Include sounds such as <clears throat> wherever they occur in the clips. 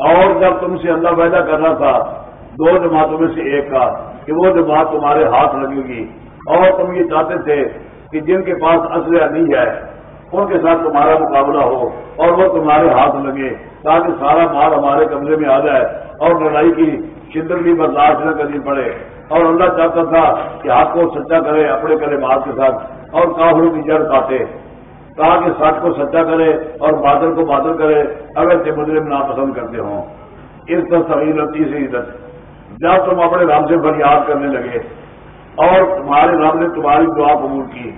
اور جب تم سے اللہ پیدا کرنا تھا، دو جماعتوں میں سے ایک کا، کہ وہ جماعت تمہارے ہاتھ لگے گی۔ اور تم یہ چاہتے تھے کہ جن کے پاس اسلحہ نہیں ہے، ان کے ساتھ تمہارا مقابلہ ہو اور وہ تمہارے ہاتھ لگے، تاکہ سارا مال ہمارے قبضے میں آ جائے اور لڑائی کی شدت بھی برداشت نہ کرنی پڑے۔ اور اللہ چاہتا تھا کہ ہاتھ کو سچا کرے اپنے کرے مال کے ساتھ، اور کافروں کی جڑ کاٹے۔ تاکہ سچ کو سچا کرے اور بادل کو بادل کرے اگر کے مجرم ناپسند کرتے ہوں۔ اس طرح سبھی تیسری عزت۔ جب تم اپنے رام سے فریاد کرنے لگے اور تمہارے رب نے تمہاری دعا قبول کی،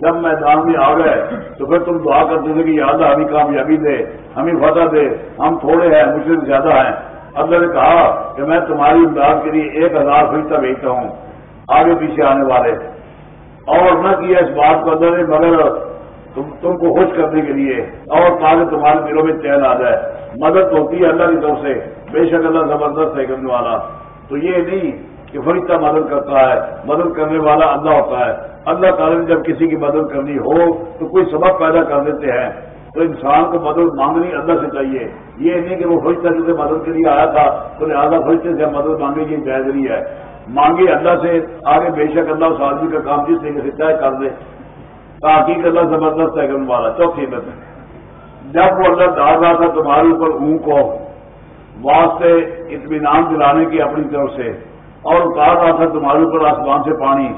جب میدان میں آ گئے، تو پھر تم دعا کرتے تھے کہ یاد ہمیں کامیابی دے، ہمیں فتح دے، ہم تھوڑے ہیں، مجھ سے زیادہ ہیں۔ اللہ نے کہا کہ میں تمہاری امداد کے لیے ایک ہزار فرشتہ بھیجتا ہوں، آگے پیچھے آنے والے۔ اور نہ کیا اس بات کو، اللہ نے مگر تم تم کو خوش کرنے کے لیے اور تاکہ تمہارے دلوں میں چین آ جائے۔ مدد ہوتی ہے اللہ کی طرف سے۔ بے شک اللہ زبردست ہے کرنے والا۔ تو یہ نہیں کہ فرشتہ مدد کرتا ہے۔ مدد کرنے والا اللہ ہوتا ہے۔ اللہ تعالیٰ نے جب کسی کی مدد کرنی ہو تو کوئی سبب پیدا کر دیتے ہیں۔ تو انسان کو مدد مانگنی اللہ سے چاہیے۔ یہ نہیں کہ وہ فرشتہ جسے مدد کے لیے آیا تھا، تو لہٰذا فرشتے سے مدد مانگے یہ بہتری ہے۔ مانگے اللہ سے، آگے بے شک اللہ اس آدمی کا کام جس طریقے سے طے کر دے۔ تاکہ اللہ زبردست ہے والا چوتھی بت جب وہ اللہ ڈال رہا تھا تمہارے اوپر اون کو، واسطے اطمینان دلانے کی اپنی طرف سے، اور اتار رہا تھا تمہارے اوپر آسمان سے پانی،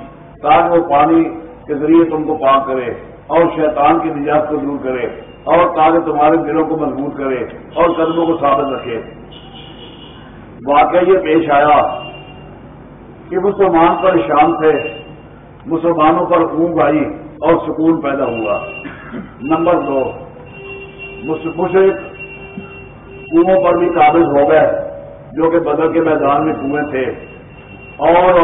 تاکہ وہ پانی کے ذریعے تم کو پاک کرے، اور شیطان کی نجات کو دور کرے، اور تاکہ تمہارے دلوں کو مضبوط کرے، اور قدموں کو ثابت رکھے۔ واقعہ یہ پیش آیا کہ مسلمان پر شام تھے، مسلمانوں پر اونگ آئی اور سکون پیدا ہوا۔ نمبر دو مشرق کنووں پر بھی قابض ہو گئے، جو کہ بدل کے میدان میں کنویں تھے۔ اور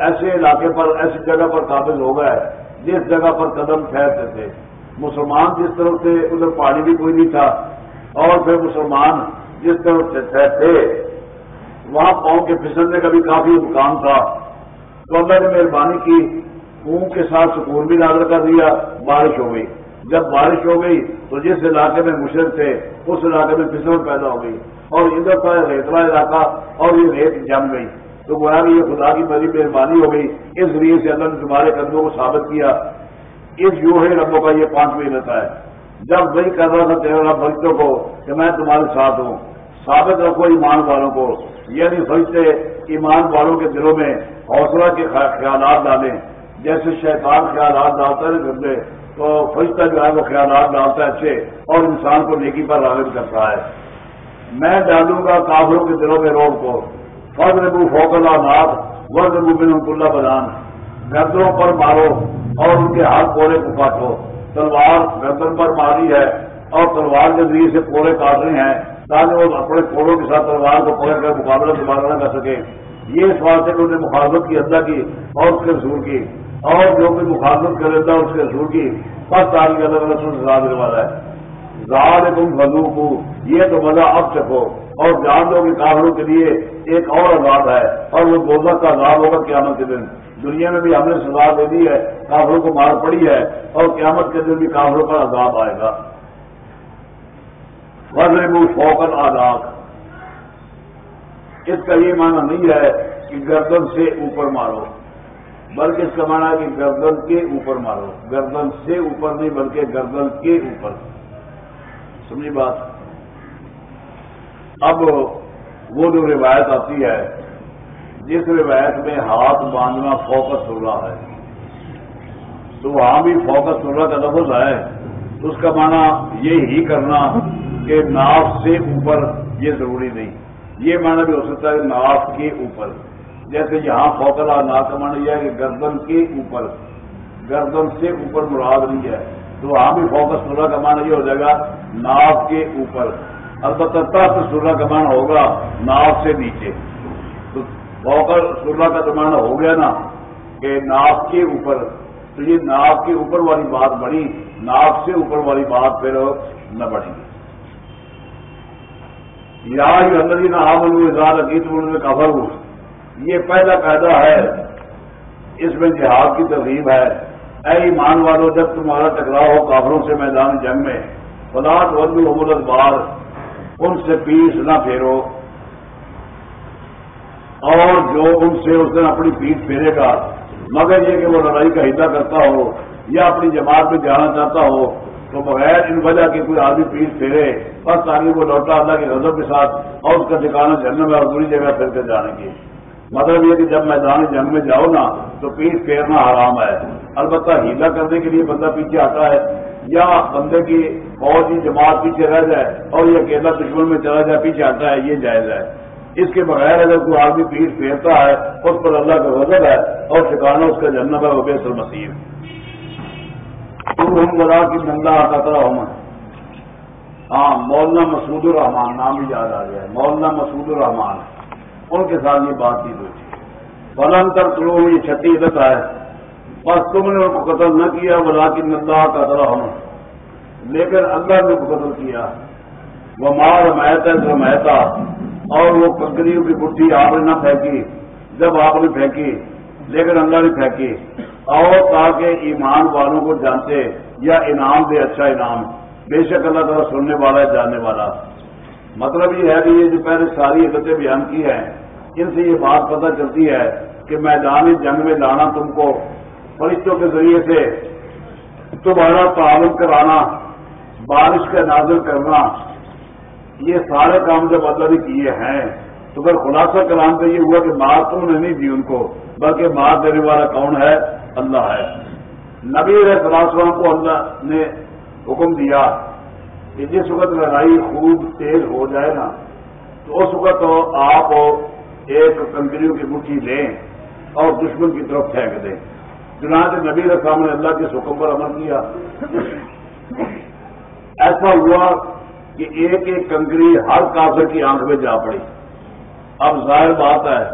ایسے علاقے پر، ایسی جگہ پر قابض ہو گئے، جس جگہ پر قدم ٹھہرتے تھے۔ مسلمان جس طرف سے ادھر پانی بھی کوئی نہیں تھا۔ اور پھر مسلمان جس طرف سے تھے وہاں پاؤں کے پھسلنے کا بھی کافی امکان تھا۔ تو اللہ نے مہربانی کی اونگ کے ساتھ سکون بھی نازل کر دیا، بارش ہو گئی۔ جب بارش ہو گئی تو جس علاقے میں مشرق تھے، اس علاقے میں پھسل پیدا ہو گئی۔ اور ادھر کا ریتلا علاقہ، اور یہ ریت جم گئی۔ تو گویا کہ یہ خدا کی بڑی مہربانی ہو گئی۔ اس ذریعے سے اللہ نے تمہارے قدموں کو ثابت کیا۔ اس یو ہے ربوں کا یہ پانچویں رہتا ہے۔ جب وہی کر رہا تھا تیرہ فرشتوں کو کہ میں تمہارے ساتھ ہوں۔ ثابت رکھو ایمان والوں کو۔ یعنی فرشتے ایمان والوں کے دلوں میں حوصلہ کے خیالات ڈالیں۔ جیسے شیطان خیالات ڈالتا ہے گندے، تو فرشتہ جو ہے وہ خیالات ڈالتا ہے اچھے، اور انسان کو نیکی پر راغب کرتا ہے۔ میں ڈالوں گا کافروں کے دلوں میں روڈ کو۔ فرد ربو فوکلا ناتھ ورد ربو بن اللہ بدان گردوں پر مارو اور ان کے ہاتھ کوڑے کو کاٹو تلوار گردن پر ماری ہے اور تلوار کے ذریعے سے کوڑے کاٹ رہے ہیں، تاکہ وہ اپنے کوڑوں کے ساتھ تلوار کو پکڑ کر مقابلہ دوبارہ نہ کر سکے۔ یہ اس بات سے انہوں نے مخالفت کی، اللہ کی اور اس کے رسول کی۔ اور جو بھی مخالفت کر لیتا ہے اس کے رسول کی پس سال کے الگ الگ سزا دینے والا ہے۔ زاد تم فضو کو یہ تو مزہ اب چکو اور جان دو کہ کافروں کے لیے ایک اور عذاب ہے، اور وہ گوزہ کا عذاب ہوگا قیامت کے دن۔ دنیا میں بھی ہم نے سزا دے دی ہے، کافروں کو مار پڑی ہے، اور قیامت کے دن بھی کافروں کا عذاب آئے گا۔ فضر فوکن آزاد اس کا یہ معنی نہیں ہے کہ گردن سے اوپر مارو۔ بلکہ اس کا مانا کہ گردن کے اوپر مارو۔ گردن سے اوپر نہیں، بلکہ گردن کے اوپر۔ سمجھی بات؟ اب وہ جو روایت آتی ہے، جس روایت میں ہاتھ باندھنا فوکس ہو رہا ہے، تو وہاں بھی فوکس ہو رہا کا لفظ ہے۔ تو اس کا مانا یہ ہی کرنا کہ ناف سے اوپر یہ ضروری نہیں۔ یہ معنی بھی ہو سکتا ہے ناف کے اوپر۔ جیسے یہاں فوکلا ناکمان یہ ہے کہ گردن کے اوپر، گردن سے اوپر مراد نہیں ہے۔ تو وہاں بھی فوکس سورہ کا معنی یہ ہو جائے گا، ناف کے اوپر۔ البتہ تحت سورہ کا ہوگا، ناف سے نیچے۔ تو فوکل سورہ کا زمانہ ہو گیا نا کہ ناف کے اوپر۔ تو یہ ناف کے اوپر والی بات بڑی ناف سے اوپر والی بات پھر نہ بڑھیں گی یا اندر جی نہ آمن ہوئے زیادہ گیت میں کافر ہوں یہ پہلا قاعدہ ہے۔ اس میں جہاد کی ترغیب ہے۔ اے ایمان والو، جب تمہارا ٹکراؤ ہو کافروں سے میدان جنگ میں فلاٹ ودو حمود بار ان سے پیس نہ پھیرو۔ اور جو ان سے اس دن اپنی پیٹ پھیرے گا، مگر یہ کہ وہ لڑائی کا حصہ کرتا ہو یا اپنی جماعت میں جانا چاہتا ہو، تو بغیر ان وجہ کی کوئی آدمی پیٹ پھیرے، بس تاکہ وہ لوٹا اللہ کے غضب کے ساتھ اور اس کا ٹھکانا جنم ہے اور دوری جگہ پھر کے جانے کی مطلب یہ کہ جب میدان جنگ میں جاؤ نا تو پیٹ پھیرنا حرام ہے۔ البتہ ہیلا کرنے کے لیے بندہ پیچھے آتا ہے یا بندے کی فوجی جماعت پیچھے رہ جائے اور یہ اکیلا دشمن میں چلا جائے، پیچھے آتا ہے، یہ جائز ہے۔ اس کے بغیر اگر کوئی آدمی پیٹ پھیرتا ہے، اس پر اللہ کا غضب ہے اور ٹھکانا اس کا جنم ہے، وہ بے سر مسیح ہم بلا کی نندا قطرہ ہوں ہاں مولانا مسعود الرحمان نام بھی یاد آ گیا ہے۔ مولانا مسعود الرحمان ان کے ساتھ یہ بات چیت ہوئی۔ فلانتر تلو یہ چھٹی عدت ہے بس تم نے ان کو قتل نہ کیا بلا کی نندا قطرہ ہوں لیکن اللہ نے قتل کیا۔ وہ مار محتا رمحتا اور وہ کنکریوں کی گٹھی آپ نے نہ پھینکی۔ جب آپ نے پھینکی، لیکن اللہ نے پھینکی۔ اور تاکہ ایمان والوں کو جانتے، یا انعام دے اچھا انعام۔ بے شک اللہ تعالیٰ سننے والا ہے، جاننے والا۔ مطلب یہ ہے کہ یہ جو پہلے ساری عدتیں بیان کی ہیں، ان سے یہ بات پتہ چلتی ہے کہ میدان جنگ میں لانا تم کو فرشتوں کے ذریعے سے تمہارا تعاون کرانا، بارش کا نازل کرنا، یہ سارے کام جب اللہ نے کیے ہیں، تو پھر خلاصہ کلام کا یہ ہوا کہ مار تم نے نہیں دی ان کو، بلکہ مار دینے والا کون ہے؟ اللہ ہے۔ نبی علیہ کو اللہ نے حکم دیا کہ جس وقت لڑائی خوب تیز ہو جائے نا، تو اس وقت آپ ایک کنکریوں کی مٹھی لیں اور دشمن کی طرف پھینک دیں۔ چنانچہ نبی رسام نے اللہ کے حکم پر عمل کیا۔ ایسا ہوا کہ ایک ایک کنکری ہر کافر کی آنکھ میں جا پڑی۔ اب ظاہر بات ہے،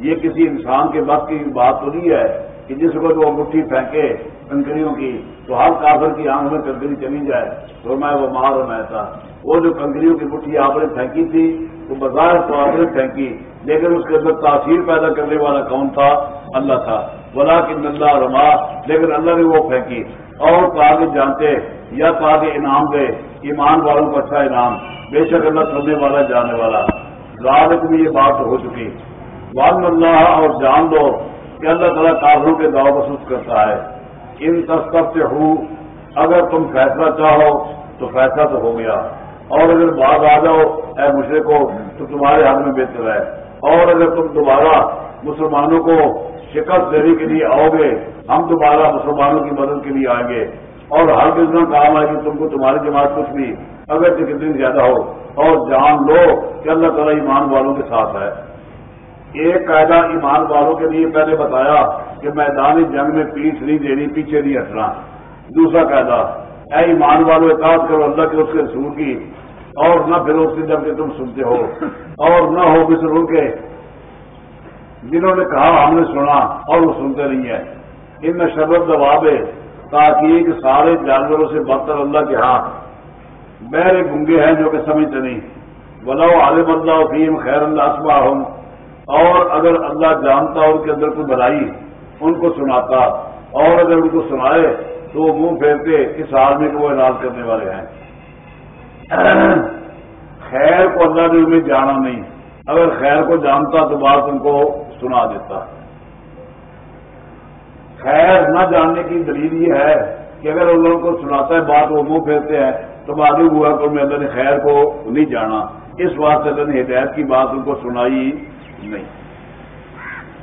یہ کسی انسان کے وقت کی بات تو نہیں ہے کہ جس وقت وہ مٹھی پھینکے کنکریوں کی۔ تو ہر کافر کی آنکھ میں کنکری چلی جائے۔ تو میں وہ مار اور میں تھا۔ وہ جو کنکریوں کی مٹھی آپ نے پھینکی تھی، وہ بظاہر تو آپ نے پھینکی، لیکن اس کے اندر تاثیر پیدا کرنے والا کون تھا؟ اللہ تھا۔ بلا کی نندا رما، لیکن اللہ نے وہ پھینکی۔ اور کہا تاکہ جانتے، یا تاکہ انعام دے۔ ایمان والوں کو اچھا انعام۔ بے شک اللہ سننے والا جانے والا۔ رات میں یہ بات ہو چکی۔ بعد اللہ اور جان دو کہ اللہ تعالیٰ کافروں کے دعو محسوس کرتا ہے۔ ان تصب سے ہوں اگر تم فیصلہ چاہو تو فیصلہ تو ہو گیا۔ اور اگر بعد آ جاؤ، اے مشرے کو تو تمہارے حق میں بہتر ہے۔ اور اگر تم دوبارہ مسلمانوں کو شکست دینے کے لیے آؤ گے، ہم دوبارہ مسلمانوں کی مدد کے لیے آئیں گے۔ اور ہر بزنس کام آئے گی تم کو تمہاری جماعت کچھ بھی، اگر کتنی زیادہ ہو۔ اور جان لو کہ اللہ تعالیٰ ایمان والوں کے ساتھ ہے۔ ایک قاعدہ ایمان والوں کے لیے پہلے بتایا۔ کہ میدان جنگ میں پیچھ نہیں دینی، پیچھے نہیں ہٹنا۔ دوسرا قاعدہ، اے ایمان والوں اطاعت کرو اللہ کے اس کے رسول کی۔ اور نہ پھر اس کے جبکہ تم سنتے ہو۔ اور نہ ہو بھی کے۔ جنہوں نے کہا، ہم نے سنا اور وہ سنتے نہیں ہیں۔ ان میں شرط دباب ہے، تاکہ سارے جانوروں سے بدتر اللہ کے ہاتھ میرے گنگے ہیں جو کہ سمجھتے نہیں۔ بلاؤ عالم اللہ فیم خیر اللہ اسما ہوں اور اگر اللہ جانتا ان کے اندر کوئی بھلائی ان کو سناتا اور اگر ان کو سنائے تو وہ منہ پھیرتے اس آدمی کو وہ اناج کرنے والے ہیں۔ خیر کو اللہ نے انہیں جانا نہیں۔ اگر خیر کو جانتا تو بات ان کو سنا دیتا۔ خیر نہ جاننے کی دلیل یہ ہے کہ اگر اللہ کو سناتا ہے، بات وہ منہ پھیرتے ہیں، تو معلوم ہوا کہ میں اللہ نے خیر کو نہیں جانا۔ اس بات سے اللہ نے ہدایت کی بات ان کو سنائی نہیں۔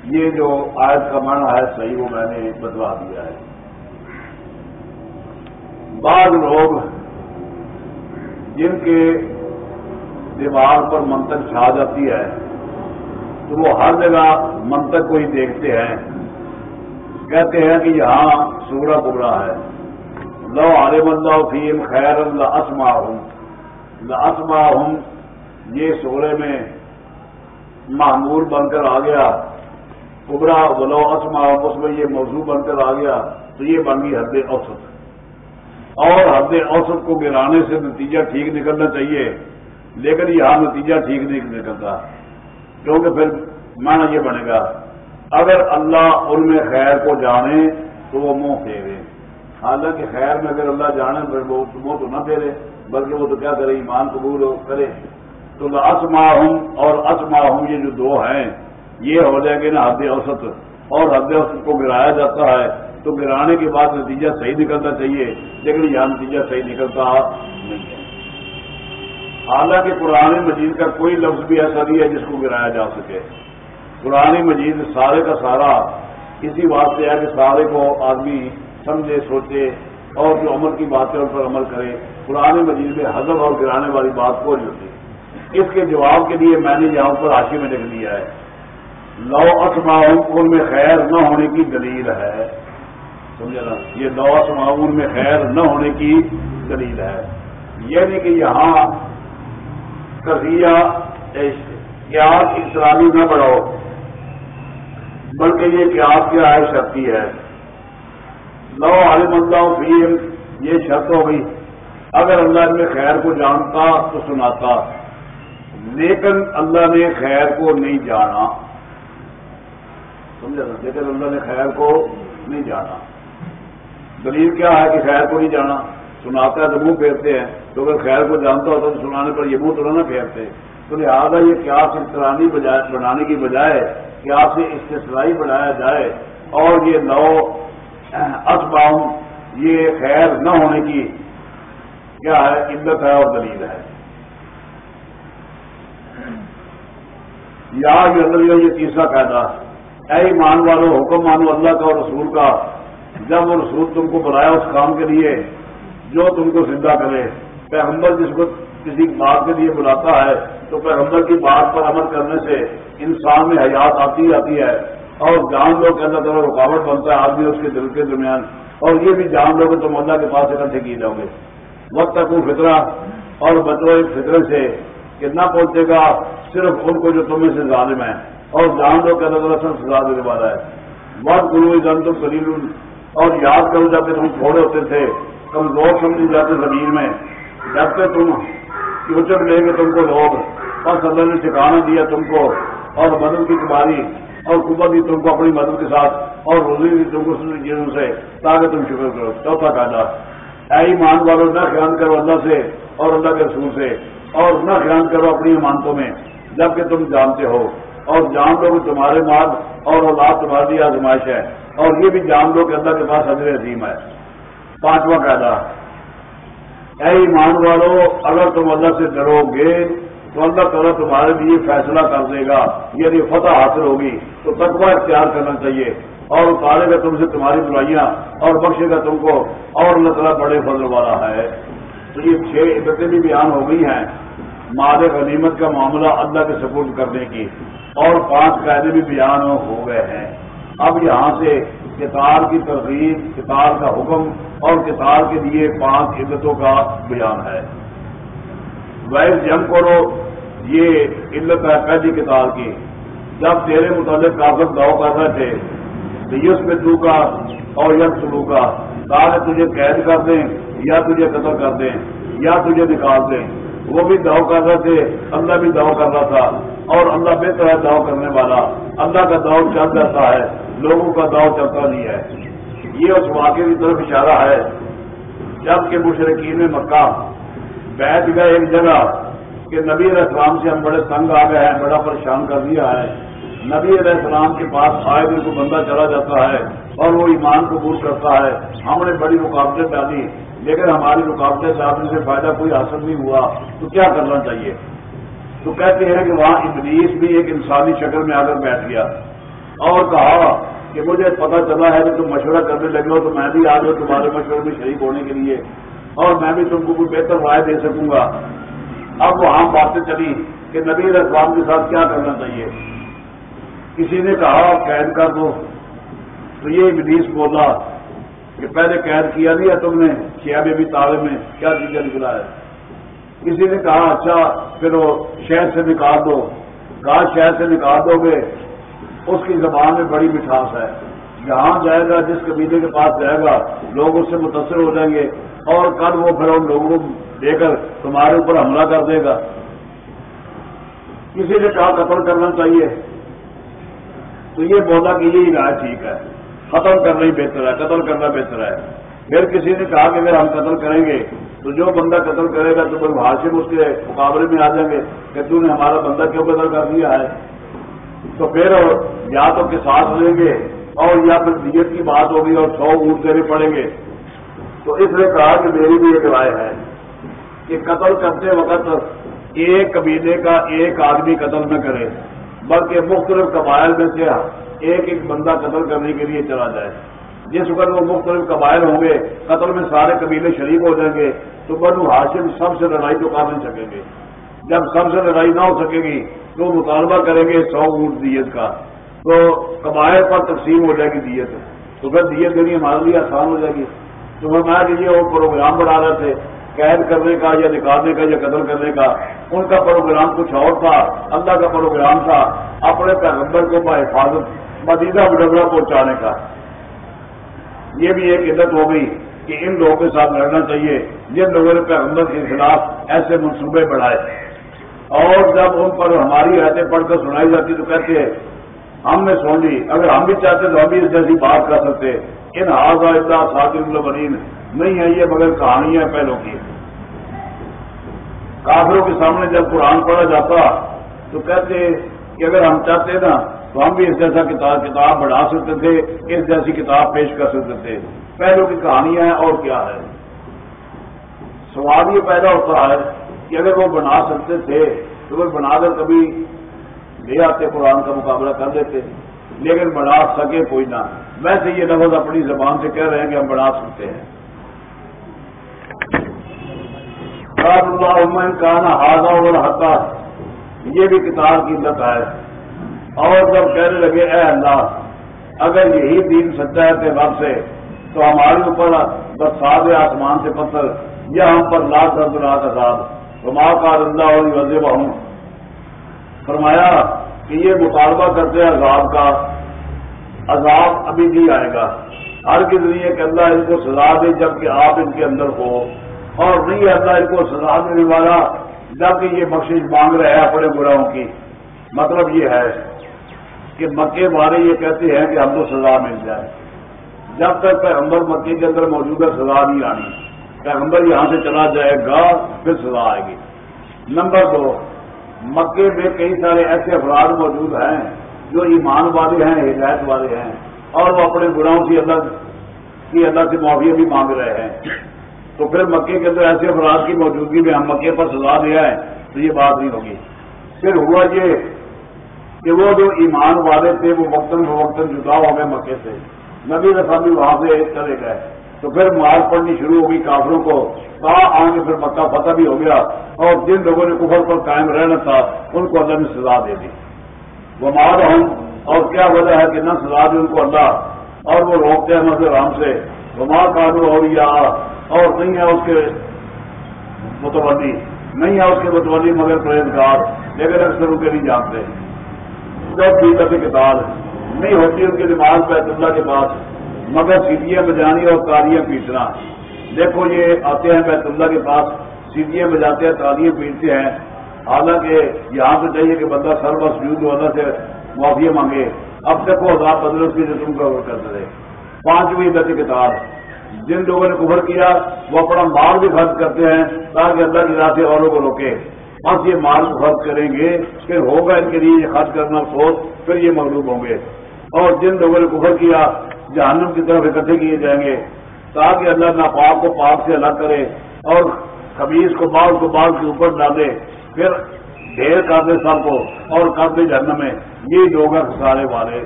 یہ جو آیت کا معنی ہے صحیح، وہ میں نے بتلا دیا ہے۔ بعض لوگ جن کے دماغ پر منتق چھا جاتی ہے، تو وہ ہر جگہ منتق کو ہی دیکھتے ہیں۔ کہتے ہیں کہ یہاں سورا بگڑا ہے۔ لو عالم اللہ فیم خیر اللہ اسما ہوں اسما ہوں یہ سورے میں معمول بن کر آ گیا۔ ابرا ولو اسما اس میں یہ موضوع بن کر آ گیا، تو یہ بن گئی حد اوسط۔ اور حد اوسط کو گرانے سے نتیجہ ٹھیک نکلنا چاہیے، لیکن یہاں نتیجہ ٹھیک نہیں نکلتا، کیونکہ پھر مانا یہ بنے گا، اگر اللہ ان میں خیر کو جانے، تو وہ منہ پھیرے۔ حالانکہ خیر میں اگر اللہ جانے، پھر وہ منہ تو نہ پھیرے، بلکہ وہ تو کیا کرے، ایمان قبول کرے۔ تو اسما ہوں اور اسما ہوں یہ جو دو ہیں یہ ہو جائے گے نا حد اوسط اور حد اوسط کو گرایا جاتا ہے، تو گرانے کے بعد نتیجہ صحیح نکلنا چاہیے، لیکن یہاں نتیجہ صحیح نکلتا۔ نہیں ہے حالانکہ قرآن مجید کا کوئی لفظ بھی ایسا نہیں ہے جس کو گرایا جا سکے۔ قرآن مجید سارے کا سارا اسی بات سے ہے کہ سارے کو آدمی سمجھے، سوچے اور جو عمل کی باتیں ان پر عمل کرے۔ قرآن مجید میں حضب اور گرانے والی بات کوئی ہوتی۔ اس کے جواب کے لیے میں نے یہاں پر آشی میں لکھ دیا ہے۔ لو اسماؤن میں خیر نہ ہونے کی دلیل ہے۔ سمجھے نا؟ یہ لو اسماؤن میں خیر نہ ہونے کی دلیل ہے۔ یعنی کہ یہاں کزیا قیاس اسلامی نہ بڑھاؤ، بلکہ یہ قیاس کیا ہے شرطی ہے۔ لو عالم اللہ فیم یہ شرط ہو گئی۔ اگر اللہ نے خیر کو جانتا تو سناتا، لیکن اللہ نے خیر کو نہیں جانا۔ سمجھا لیکن اللہ نے خیر کو نہیں جانا۔ دلیل کیا ہے کہ خیر کو نہیں جانا؟ سناتا ہے تو منہ پھیرتے ہیں، تو اگر خیر کو جانتا ہوتا تو سنانے پر یہ منہ تو نہ پھیرتے۔ تو لہٰذا یہ کیا سے بنانے کی بجائے کیا سے استثرائی بنایا جائے اور یہ نو اسباؤں یہ خیر نہ ہونے کی کیا ہے؟ عزت ہے اور دلیل ہے۔ یا یہ تیسرا قاعدہ۔ اے ایمان والو، حکم مانو اللہ کا اور رسول کا، جب وہ رسول تم کو بلایا اس کام کے لیے، جو تم کو زندہ کرے، پیغمبر جس کو کسی بات کے لیے بلاتا ہے، تو پیغمبر کی بات پر عمل کرنے سے انسان میں حیات آتی آتی ہے، اور جان لو کہ اللہ تعالیٰ رکاوٹ بنتا ہے آدمی اس کے دل کے درمیان، اور یہ بھی جان لو کہ تم اللہ کے پاس اکٹھے کیے جاؤ گے۔ وقت تک وہ فطرہ، اور بچو ایک فطرے سے کتنا پہنچے گا، صرف ان کو جو تمہیں سے ظالم ہے اور جان لو کہ اللہ تعالیٰ سزا دینے والا ہے۔ بہت گرو جان تم کلیل اور یاد کرو جبکہ تم تھوڑے ہوتے تھے، کمزور سمجھے جاتے زمین میں۔ جبکہ تم فیوچر لیں گے تم کو لوگ اور اللہ نے ٹھکانا دیا تم کو۔ اور مدد کی کماری اور قبت بھی تم کو اپنی مدد کے ساتھ۔ اور روزی بھی تم کو چیزوں سے، تاکہ تم شکر کرو۔ چوتھا قاعدہ، اے ایمان والو، نہ خیال کرو اللہ سے اور اللہ کے رسول سے۔ اور نہ خیال کرو اپنی ایمانتوں میں جبکہ تم جانتے ہو۔ اور جان لو کہ تمہارے مال اور اولاد تمہاری آزمائش ہے اور یہ بھی جان لو کہ اللہ کے پاس حضر عظیم ہے۔ پانچواں قاعدہ۔ اے ایمان والو، اگر تم اللہ سے ڈرو گے، تو اللہ تعالیٰ تمہارے لیے فیصلہ کر دے گا۔ یعنی فتح حاصل ہوگی۔ تو تقوی اختیار کرنا چاہیے۔ اور اتارے گا تم سے تمہاری برائیاں اور بخشے گا تم کو۔ اور اللہ تعالیٰ بڑے فضل والا ہے۔ تو یہ چھ عبتیں بھی بیان ہو گئی ہیں۔ مال غنیمت کا معاملہ اللہ کے سپورٹ کرنے کی اور پانچ قاعدے بھی بیان ہو گئے ہیں۔ اب یہاں سے کتاب کی ترغیب، کتاب کا حکم اور کتاب کے لیے پانچ عزتوں کا بیان ہے۔ ویس جنگ کرو، یہ علت ہے پہلی کتاب کی۔ جب تیرے متعلق کافر داؤ کر رہے تھے یس میں تو کا اور یک سلو کا۔ تاکہ تجھے قید کر دیں یا تجھے قتل کر دیں یا تجھے نکال دیں۔ وہ بھی داؤ کر رہے تھے، اللہ بھی داؤ کر رہا تھا۔ اور اللہ بہتر ہے داؤ کرنے والا۔ اللہ کا داؤ چل جاتا ہے، لوگوں کا داؤ چلتا نہیں ہے۔ یہ اس واقعے کی طرف اشارہ ہے۔ جبکہ مشرقین مکہ بیٹھ گئے ایک جگہ کہ نبی علیہ السلام سے ہم بڑے تنگ آ گئے ہیں، بڑا پریشان کر دیا ہے۔ نبی علیہ السلام کے پاس آئے دن کو بندہ چلا جاتا ہے اور وہ ایمان قبول کرتا ہے۔ ہم نے بڑی رکاوٹیں ڈالی۔ لیکن ہماری رکاوٹیں ڈالنے سے فائدہ کوئی حاصل نہیں ہوا، تو کیا کرنا چاہیے؟ تو کہتے ہیں کہ وہاں ابلیس بھی ایک انسانی شکل میں آ کر بیٹھ گیا۔ اور کہا کہ مجھے پتا چلا ہے کہ تم مشورہ کرنے لگے ہو تو میں بھی آ جاؤ تمہارے مشورے میں شریک ہونے کے لیے۔ اور میں بھی تم کو کوئی بہتر رائے دے سکوں گا۔ اب وہاں باتیں چلی کہ نبی اسلام کے ساتھ کیا کرنا چاہیے۔ کسی نے کہا قید کر دو تو یہ ابلیس بولا کہ پہلے قید کیا نہیں ہے تم نے کیا بھی تالے میں کیا چیزیں نکلا ہے کسی نے کہا اچھا پھر وہ شہر سے نکال دو۔ کہا شہر سے نکال دو گے۔ اس کی زبان میں بڑی مٹھاس ہے۔ جہاں جائے گا، جس قبیلے کے پاس جائے گا، لوگ اس سے متاثر ہو جائیں گے۔ اور کل وہ پھر ان لوگوں کو دے کر تمہارے اوپر حملہ کر دے گا۔ کسی نے کہا، قتل کرنا چاہیے۔ تو یہ بولا کہ یہی رائے ٹھیک ہے۔ ختم کرنا ہی بہتر ہے، قتل کرنا بہتر ہے۔ پھر کسی نے کہا کہ اگر ہم قتل کریں گے، تو جو بندہ قتل کرے گا، تو پھر ہاشم اس کے مقابلے میں آ جائیں گے کہ تو نے ہمارا بندہ کیوں قتل کر دیا ہے۔ تو پھر یا تو ساتھ لیں گے اور یا پھر دیت کی بات ہوگی اور سو اونٹ دینے پڑیں گے۔ تو اس نے کہا کہ میری بھی ایک رائے ہے کہ قتل کرتے وقت ایک قبیلے کا ایک آدمی قتل نہ کرے، بلکہ مختلف قبائل میں سے ایک ایک بندہ قتل کرنے کے لیے چلا جائے۔ جس وقت وہ مختلف قبائل ہوں گے، قتل میں سارے قبیلے شریک ہو جائیں گے، تو بنو ہاشم سب سے لڑائی تو کر نہیں سکیں گے۔ جب سب سے لڑائی نہ ہو سکے گی، تو مطالبہ کریں گے سو اونٹ دیت کا۔ تو قبائل پر تقسیم ہو جائے گی دیت۔ تو پھر دیت دینی ہمارے لیے آسان ہو جائے گی۔ تو فرمایا کہ یہ وہ پروگرام بنا رہے تھے۔ قید کرنے کا یا نکالنے کا یا قتل کرنے کا، ان کا پروگرام کچھ اور تھا، اللہ کا پروگرام تھا، اپنے پیغمبر کو حفاظت مدیدہ بڈبرا پہنچانے کا۔ یہ بھی ایک عدت ہو گئی کہ ان لوگوں کے ساتھ لڑنا چاہیے، جن لوگوں نے پیغمبر کے خلاف ایسے منصوبے بڑھائے۔ اور جب ان پر ہماری رہتے پڑھ کر سنائی جاتی تو کہتے ہیں ہم نے سن لی۔ اگر ہم بھی چاہتے تو ہم بھی اس جیسی بات کر سکتے ان حاضہ ساتھی نہیں ہے یہ مگر کہانی ہے پہلوں کی۔ کافروں کے سامنے جب قرآن پڑھا جاتا تو کہتے کہ اگر ہم چاہتے نا تو ہم بھی اس جیسا کتاب کتاب بڑھا سکتے تھے، اس جیسی کتاب پیش کر سکتے تھے۔ پہلوں کی کہانی ہے اور کیا ہے؟ سوال یہ پیدا ہوتا ہے کہ اگر وہ بنا سکتے تھے تو وہ بنا کر کبھی لے آتے قرآن کا مقابلہ کر دیتے لیکن بنا سکے کوئی نہ۔ ویسے یہ لفظ اپنی زبان سے کہہ رہے ہیں کہ ہم بنا سکتے ہیں۔ اللہ کہنا ہاضا اور یہ بھی کتاب کی عزت ہے اور جب کہنے لگے، اے اللہ، اگر یہی دین سچا ہے کہ رب سے، تو ہمارے اوپر بس ساد آسمان سے پتھر، یا ہم پر لاکھ درد رات آزاد تو ماں کا رندہ اور وزے ہوں فرمایا کہ یہ مطالبہ کرتے ہیں عذاب کا۔ عذاب ابھی بھی آئے گا۔ ہر کے ذریعے کہ اللہ ان کو سزا دے جبکہ آپ ان کے اندر ہو۔ اور نہیں اللہ ان کو سزا دینے والا جبکہ یہ بخش مانگ رہے ہیں اپنے گراہوں کی۔ مطلب یہ ہے کہ مکے والے یہ کہتے ہیں کہ ہم کو سزا مل جائے۔ جب تک پیغمبر مکے کے اندر موجود ہے، سزا نہیں آنی۔ پیغمبر یہاں سے چلا جائے گا، پھر سزا آئے گی۔ نمبر دو مکے میں کئی سارے ایسے افراد موجود ہیں جو ایمان والے ہیں، ہدایت والے ہیں، اور وہ اپنے گناہوں کی اللہ کی اللہ سے معافی بھی مانگ رہے ہیں۔ تو پھر مکے کے اندر ایسے افراد کی موجودگی میں ہم مکے پر سزا دیا ہے تو یہ بات نہیں ہوگی۔ پھر ہوا یہ کہ وہ جو ایمان والے تھے، وہ وقتاً فوقتاً جدا ہو گئے مکے سے۔ نبی رسا بھی وہاں سے چلے گئے۔ تو پھر مار پڑنی شروع ہوگی کافروں کو۔ کہاں آئیں گے پھر مکہ فتح بھی ہو گیا۔ اور جن لوگوں نے کفر پر قائم رہنا تھا، ان کو اللہ نے سزا دے دی۔ وہ مار ہوں، اور کیا وجہ ہے کہ نہ سزا دی ان کو اللہ؟ اور وہ روکتے ہیں مزے رام سے۔ وہ ماں کانو اور یا اور نہیں ہے اس کے متولی۔ نہیں ہے اس کے متولی مگر پرہیزگار۔ لیکن اکثر ان کے نہیں جانتے۔ جب بھی کتاب نہیں ہوتی ان کے دماغ بیت اللہ کے پاس۔ مگر سیدیاں بجانی اور تالیاں پیٹنا۔ دیکھو یہ آتے ہیں بیت اللہ کے پاس سیدیاں بجاتے ہیں، تالیاں پیٹتے ہیں۔ حالانکہ یہاں تو چاہیے کہ بندہ سر بس یوز اللہ سے معافی مانگے۔ اب دیکھو ہزار بدلوں کی رسم کا کرتے رہے پانچویں عزت کتاب۔ جن لوگوں نے کبر کیا، وہ اپنا مال بھی خرچ کرتے ہیں تاکہ اللہ کی راہ سے اوروں کو روکے۔ بس یہ مال خرچ کریں گے پھر ہوگا ان کے لیے یہ خرچ کرنا سوچ پھر یہ مغلوب ہوں گے۔ اور جن لوگوں نے کفر کیا جہنم کی طرف اکٹھے کیے جائیں گے، تاکہ اللہ ناپاک کو پاک سے الگ کرے اور خبیز کو بعض کو بعض کے اوپر ڈالے۔ پھر ڈھیر کر دے سب کو اور کر دے جہنم میں۔ یہ لوگ ہیں سارے والے۔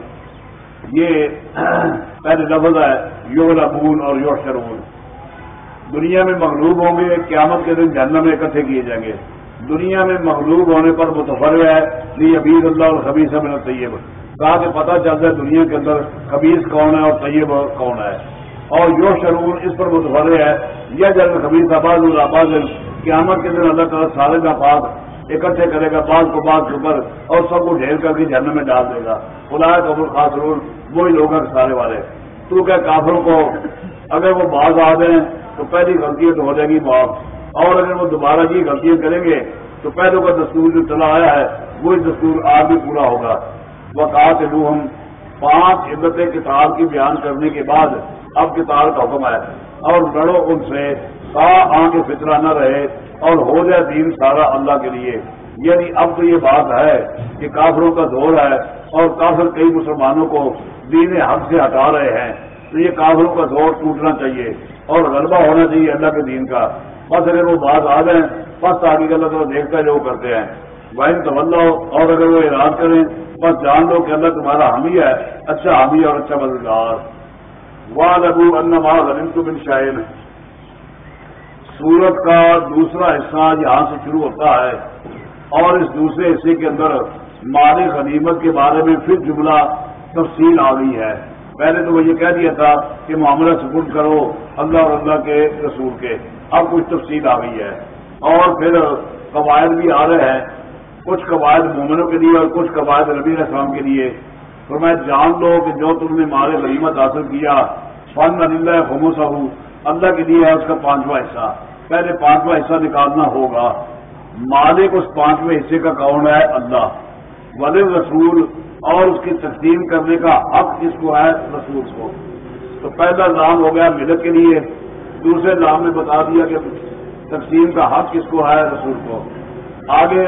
یہ <clears throat> پہلے لفظ ہے یو لبون اور یو شرون دنیا میں مغلوب ہوں گے، قیامت کے دن جہنم میں اکٹھے کیے جائیں گے۔ دنیا میں مغلوب ہونے پر متفر ہے۔ یہ ابیر اللہ اور خبیص میں طیب کہا کہ پتہ چلتا ہے دنیا کے اندر خبیص کون ہے اور طیب کون ہے۔ اور جو شرور اس پر متفر ہے یہ جب خبیص آباد الآباد قیامت کے دن اللہ تعالیٰ سارے کا پاک اکٹھے کرے گا بعض کو بعض کے اوپر اور سب کو ڈھیر کر کے جھرنے میں ڈال دے گا۔ خدا قبول خاص رول، وہی لوگ ہیں سارے والے۔ تو کیا کافروں کو اگر وہ باز آ دیں تو پہلی غلطی تو ہو جائے گی معاف اور اگر وہ دوبارہ یہ غلطیاں کریں گے تو پہلے کا دستور جو چلا آیا ہے، وہی دستور آج بھی پورا ہوگا۔ وقات ہم پانچ عبت کتاب کی بیان کرنے کے بعد اب کتاب کا حکم آیا۔ اور لڑو ان سے تا آگے فطرہ نہ رہے اور ہو جائے دین سارا اللہ کے لیے۔ یعنی اب تو یہ بات ہے کہ کافروں کا دور ہے اور کافر کئی مسلمانوں کو دین حق سے ہٹا رہے ہیں۔ تو یہ کافروں کا دور ٹوٹنا چاہیے اور غلبہ ہونا چاہیے اللہ کے دین کا۔ بس اگر وہ بات آ جائیں، بس آگے کا اللہ دیکھتا ہے جو وہ کرتے ہیں۔ وائن تو اور اگر وہ اراد کریں، بس جان لو کہ اللہ تمہارا حامی ہے۔ اچھا حامی اور اچھا مددگار۔ واہ لگو ان غلیم تو بن شاہین سورت کا دوسرا حصہ یہاں سے شروع ہوتا ہے۔ اور اس دوسرے حصے کے اندر مال غنیمت کے بارے میں پھر جملہ تفصیل آ گئی ہے۔ پہلے تو وہ یہ کہہ دیا تھا کہ معاملہ سپورٹ کرو اللہ اور اللہ کے رسول کے۔ اب کچھ تفصیل آ گئی ہے۔ اور پھر قواعد بھی آ رہے ہیں۔ کچھ قواعد مومنوں کے لیے اور کچھ قواعد ربی السلام کے لیے۔ تو میں جان لو کہ جو تم نے مال غنیمت حاصل کیا، فن اللہ خمو صاحب اللہ کے لیے ہے اس کا پانچواں حصہ۔ پہلے پانچواں حصہ نکالنا ہوگا۔ مالک اس پانچویں حصے کا کون ہے؟ اللہ۔ ولی رسول، اور اس کی تقسیم کرنے کا حق کس کو ہے؟ رسول کو۔ تو پہلا نام ہو گیا ملک کے لیے۔ دوسرے نام میں بتا دیا کہ تقسیم کا حق کس کو ہے؟ رسول کو۔ آگے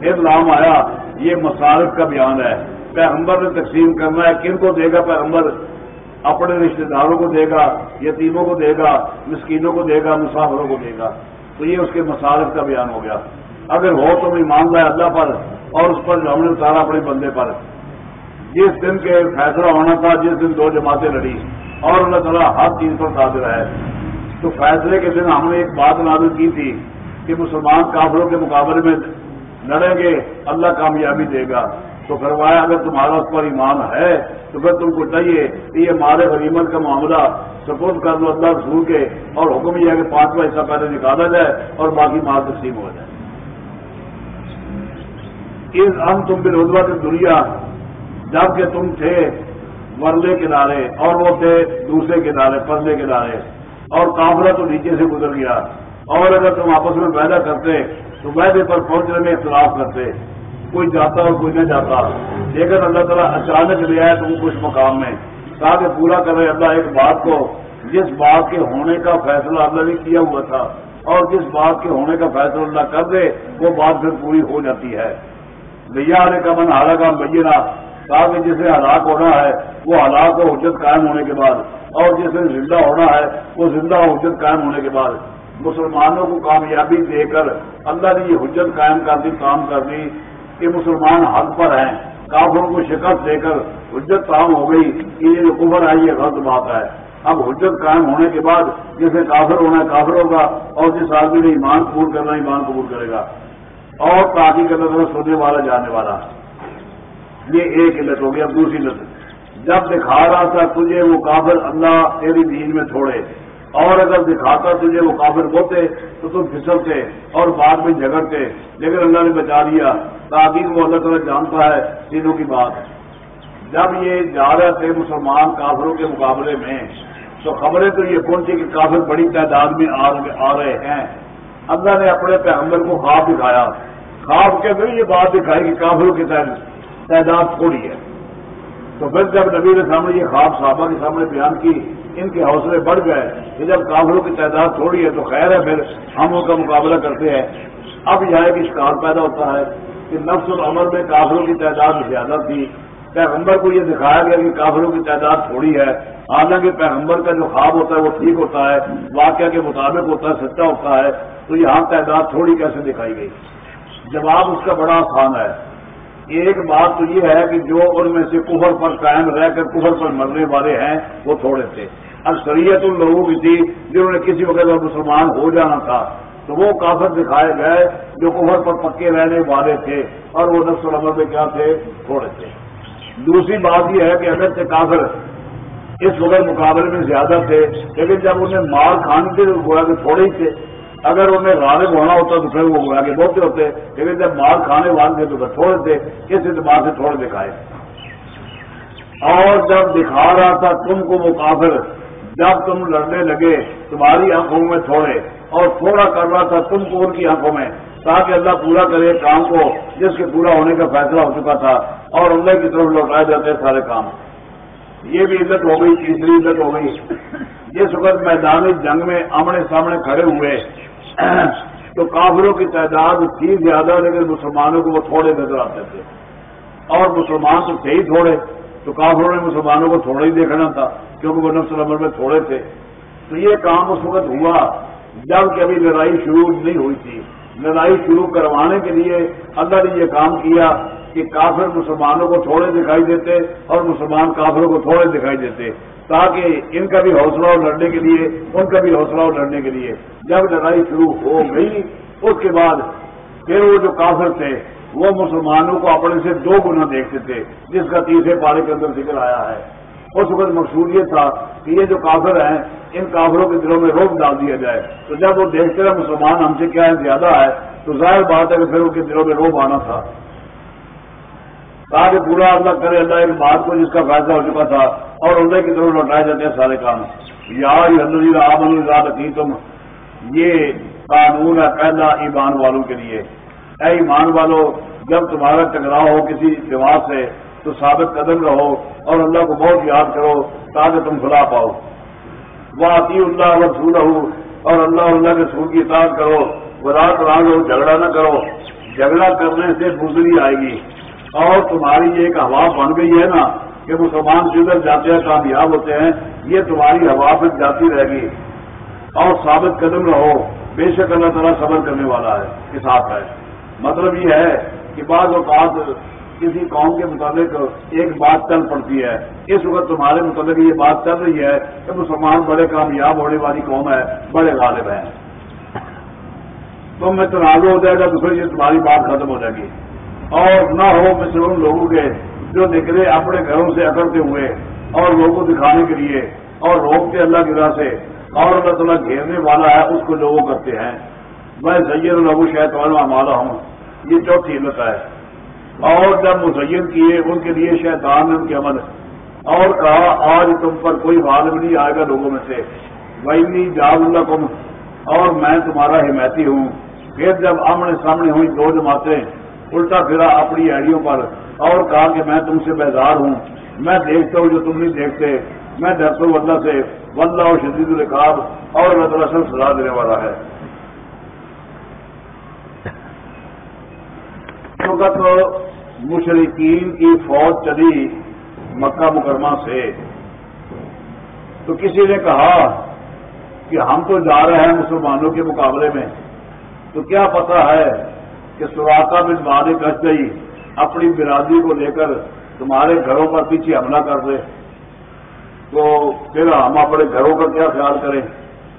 پھر نام آیا، یہ مصارف کا بیان ہے۔ پیغمبر نے تقسیم کرنا ہے، کن کو دے گا پیغمبر؟ اپنے رشتے داروں کو دے گا، یتیموں کو دے گا، مسکینوں کو دے گا، مسافروں کو دے گا۔ تو یہ اس کے مصارف کا بیان ہو گیا۔ اگر ہو تو ایمان لائے اللہ پر اور اس پر جو ہم نے اتارا اپنے بندے پر۔ جس دن کے فیصلہ ہونا تھا، جس دن دو جماعتیں لڑی۔ اور اللہ تعالیٰ ہر چیز پر قادر ہے۔ تو فیصلے کے دن ہم نے ایک بات نازل کی تھی کہ مسلمان کافروں کے مقابلے میں لڑیں گے، اللہ کامیابی دے گا۔ تو فرمایا، اگر تمہارا اس پر ایمان ہے، تو پھر تم کو چاہیے کہ یہ مارے غریمت کا معاملہ سپورٹ کر لو اللہ رسول کے، اور حکم یہ ہے کہ پانچواں حصہ پہلے نکالا جائے اور باقی مال تقسیم ہو جائے۔ اس ہم تم بھی روزہ کی دنیا جبکہ تم تھے ورلے کنارے اور وہ تھے دوسرے کنارے پردے کنارے، اور کافلا تو نیچے سے گزر گیا۔ اور اگر تم آپس میں پیدا کرتے تو پر پہنچنے میں اختلاف کرتے۔ کوئی جاتا اور کوئی نہ جاتا۔ لیکن اللہ تعالیٰ اچانک لے آئے تم کچھ مقام میں۔ تاکہ پورا کرے اللہ ایک بات کو۔ جس بات کے ہونے کا فیصلہ اللہ نے کیا ہوا تھا اور جس بات کے ہونے کا فیصلہ اللہ کر دے، وہ بات پھر پوری ہو جاتی ہے۔ بھیا آنے کا من ہارا کا بھیا تاکہ جسے ہلاک ہونا ہے، وہ ہلاک و حجت قائم ہونے کے بعد۔ اور جسے زندہ ہونا ہے، وہ زندہ و حجت قائم ہونے کے بعد۔ مسلمانوں کو کامیابی دے کر اللہ نے یہ حجت قائم کر دی، کام کر دی کہ مسلمان حق پر ہیں۔ کافروں کو شکست دے کر حجت کام ہو گئی۔ کہ یہ جو کفر ہے یہ غلط بات ہے۔ اب حجت قائم ہونے کے بعد جسے کافر ہونا ہے کافر ہوگا، اور جس آدمی نے ایمان قبول کرنا، ایمان قبول کرے گا۔ اور تاکہ کے سونے والا جانے والا۔ یہ ایک علت ہوگی اب دوسری علت۔ جب دکھا رہا تھا، تجھے وہ کافر اللہ تیری دین میں چھوڑے اور اگر دکھاتا تجھے وہ کافر ہوتے تو تم پھسلتے اور بعد میں جھگڑتے۔ لیکن اللہ نے بچا دیا تاکہ وہ اللہ تعالیٰ جانتا ہے تینوں کی بات۔ جب یہ جا رہے تھے مسلمان کافروں کے مقابلے میں، تو خبریں تو یہ پہنچی کہ کافر بڑی تعداد میں آ رہے ہیں۔ اللہ نے اپنے پیغمبر کو خواب دکھایا۔ خواب کے اندر یہ بات دکھائی کہ کافروں کی تعداد تھوڑی ہے۔ تو پھر جب نبی نے سامنے یہ خواب صحابہ کے سامنے بیان کی، ان کے حوصلے بڑھ گئے کہ جب کافروں کی تعداد تھوڑی ہے تو خیر ہے، پھر ہم ان کا مقابلہ کرتے ہیں۔ اب یہ ہے کہ شکار پیدا ہوتا ہے کہ نفس العمر میں کافروں کی تعداد زیادہ تھی۔ پیغمبر کو یہ دکھایا گیا کہ کافروں کی تعداد تھوڑی ہے۔ حالانکہ پیغمبر کا جو خواب ہوتا ہے وہ ٹھیک ہوتا ہے، واقعہ کے مطابق ہوتا ہے، سچا ہوتا ہے۔ تو یہاں تعداد تھوڑی کیسے دکھائی گئی؟ جواب اس کا بڑا آسان ہے۔ ایک بات تو یہ ہے کہ جو ان میں سے کفر پر قائم رہ کر کفر پر مرنے والے ہیں، وہ تھوڑے تھے۔ اکثریت ان لوگوں کی تھی جنہوں نے کسی وقت مسلمان ہو جانا تھا، تو وہ کافر دکھائے گئے جو کفر پر پکے رہنے والے تھے اور وہ نفس العمل میں کیا تھے؟ تھوڑے تھے۔ دوسری بات یہ ہے کہ اگر سے کافر اس وقت مقابلے میں زیادہ تھے، لیکن جب انہیں مار کھانے تھے تو گویا کہ تھوڑے ہی تھے اگر انہیں غالب ہونا ہوتا تو پھر وہ گویا کے بہتے ہوتے لیکن جب مار کھانے والے تھے تو پھر تھوڑے کس اعتبار سے تھوڑے دکھائے اور جب دکھا رہا تھا تم کو وہ کافر، جب تم لڑنے لگے، تمہاری آنکھوں میں تھوڑے، اور تھوڑا کر رہا تھا تم کو ان کی آنکھوں میں، تاکہ اللہ پورا کرے کام کو، جس کے پورا ہونے کا فیصلہ ہو چکا تھا، اور اللہ کی طرف لوٹائے جاتے ہیں سارے کام۔ یہ بھی عزت ہو گئی، تیسری عزت ہو گئی۔ جس وقت میدانی جنگ میں آمنے سامنے کھڑے ہوئے <coughs> تو کافروں کی تعداد تھی زیادہ لیکن مسلمانوں کو وہ تھوڑے نظر آتے تھے۔ اور مسلمان تو تھے ہی تھوڑے، تو کافروں نے مسلمانوں کو تھوڑا ہی دیکھنا تھا، کیونکہ وہ نفس العمر میں تھوڑے تھے۔ تو یہ کام اس وقت ہوا جبکہ ابھی لڑائی شروع نہیں ہوئی تھی۔ لڑائی شروع کروانے کے لیے اللہ نے یہ کام کیا کہ کافر مسلمانوں کو تھوڑے دکھائی دیتے اور مسلمان کافروں کو تھوڑے دکھائی دیتے۔ تاکہ ان کا بھی حوصلہ ہو لڑنے کے لیے، ان کا بھی حوصلہ ہو لڑنے کے لیے۔ جب لڑائی شروع ہو گئی، اس کے بعد پھر وہ جو کافر تھے، وہ مسلمانوں کو اپنے سے دو گنا دیکھتے تھے، جس کا تیسرے پارے کے اندر ذکر آیا ہے۔ اس وقت مقصود یہ تھا کہ یہ جو کافر ہیں، ان کافروں کے دلوں میں روک ڈال دیا جائے۔ تو جب وہ دیکھتے رہے مسلمان ہم سے کیا ہے، زیادہ ہے، تو ظاہر بات ہے کہ پھر ان کے دلوں میں روب آنا تھا۔ تاکہ پورا اللہ کرے، اللہ ایک بات کو جس کا فائدہ ہو چکا تھا، اور اللہ کی طرف لوٹائے جاتے ہیں سارے کام۔ یا آپ کی تم یہ قانون ہے پہلا ایمان والوں کے لیے۔ اے ایمان والوں جب تمہارا ٹکراؤ ہو کسی جماعت سے، تو ثابت قدم رہو اور اللہ کو بہت یاد کرو تاکہ تم کھلا پاؤ۔ وہ آتی اللہ رسول رہو اور اللہ اللہ کے سور کی اطاعت کرو۔ وہ رات رات ہو، جھگڑا نہ کرو۔ جھگڑا کرنے سے گزری آئے گی۔ اور تمہاری یہ ایک ہوا بن گئی ہے نا کہ مسلمان جدھر جاتے ہیں کامیاب ہوتے ہیں، یہ تمہاری ہوا پہ جاتی رہے گی اور ثابت قدم رہو، بے شک اللہ تعالیٰ صبر کرنے والا ہے کے ساتھ ہے۔ مطلب یہ ہے کہ بعض اوقات کسی قوم کے متعلق ایک بات چل پڑتی ہے۔ اس وقت تمہارے متعلق یہ بات چل رہی ہے کہ مسلمان بڑے کامیاب ہونے والی قوم ہے، بڑے غالب ہیں۔ تم میں تنازع ہو جائے گا تو پھر یہ تمہاری بات ختم ہو جائے گی۔ اور نہ ہو مثل ان لوگوں کے جو نکلے اپنے گھروں سے اکڑتے ہوئے اور لوگوں کو دکھانے کے لیے اور روکتے اللہ کی راہ سے اور اللہ تعالیٰ گھیرنے والا ہے، اس کو لوگوں کرتے ہیں۔ میں سید البو شاید مالا ہوں۔ یہ چوتھی علت ہے۔ اور جب مزین کیے، ان کے لیے شیطان ان کے عمل۔ اور کہا، آج تم پر کوئی غالب نہیں آئے گا لوگوں میں سے۔ وہی جاگ اللہ کم اور میں تمہارا حمایتی ہوں۔ پھر جب آمنے سامنے ہوئی دو جماعتیں الٹا پھرا اپنی ایڈیوں پر اور کہا کہ میں تم سے بیدار ہوں۔ میں دیکھتا ہوں جو تم نہیں دیکھتے۔ میں ڈرتا ہوں اللہ سے۔ ولہ اور شدید القاب اور اللہ تعالیٰ سے سزا دینے والا ہے۔ مشرقین کی فوج چلی مکہ مکرمہ سے۔ تو کسی نے کہا کہ ہم تو جا رہے ہیں مسلمانوں کے مقابلے میں۔ تو کیا پتا ہے کہ سراقا بن مالک گئی اپنی برادری کو لے کر تمہارے گھروں پر پیچھے حملہ کر دے۔ تو پھر ہم اپنے گھروں کا کیا خیال کریں؟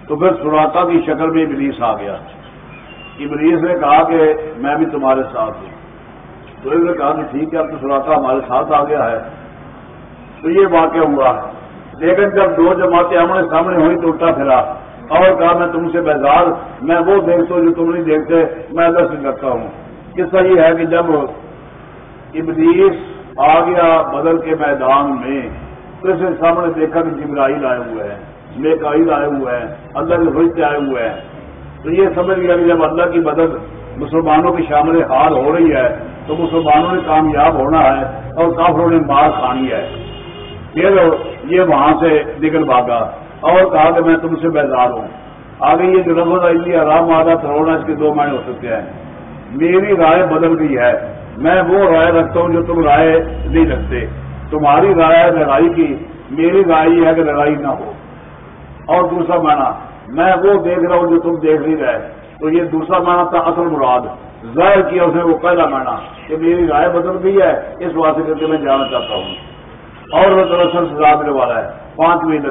تو پھر سراقا کی شکل میں ابلیس آ گیا۔ ابلیس نے کہا کہ میں بھی تمہارے ساتھ ہوں۔ تو انہوں نے کہا کہ ٹھیک ہے، اب تو سراقا ہمارے ساتھ آ گیا ہے۔ تو یہ واقع ہوا۔ لیکن جب دو جماعتیں آمنے سامنے ہوئی تو اٹھا پھرا۔ اور کہا میں تم سے بیزار، میں وہ دیکھتا ہوں جو تم نہیں دیکھتے، میں اللہ سے کرتا ہوں۔ قصہ یہ ہے کہ جب ابلیس آ گیا بدل کے میدان میں، تو اسے سامنے دیکھا کہ جبرائیل آئے ہوئے ہیں میکائل آئے ہوئے ہیں، اللہ کے فرشتے آئے ہوئے ہیں۔ تو یہ سمجھ گیا کہ جب اللہ کی مدد مسلمانوں کی شامل حال ہو رہی ہے، تو مسلمانوں نے کامیاب ہونا ہے اور کافروں نے مار کھانی ہے۔ پھر یہ وہاں سے نکل بھاگا۔ اور کہا کہ میں تم سے بیدار ہوں۔ آگے یہ جو لفظ آئی آرام آدھا تھروڑا اس کے دو معنی ہو سکتے ہیں۔ میری رائے بدل گئی ہے۔ میں وہ رائے رکھتا ہوں جو تم رائے نہیں رکھتے۔ تمہاری رائے ہے لڑائی کی۔ میری رائے یہ ہے کہ لڑائی نہ ہو۔ اور دوسرا معنی، میں وہ دیکھ رہا ہوں جو تم دیکھ نہیں رہے۔ تو یہ دوسرا معنی تھا اصل مراد۔ ظاہر کیا اس نے وہ پہلا معنی کہ میری رائے بدل گئی ہے۔ اس واسطے کے میں جانا چاہتا ہوں۔ اور وہ دراصل سزا دینے والا ہے۔ پانچ منٹ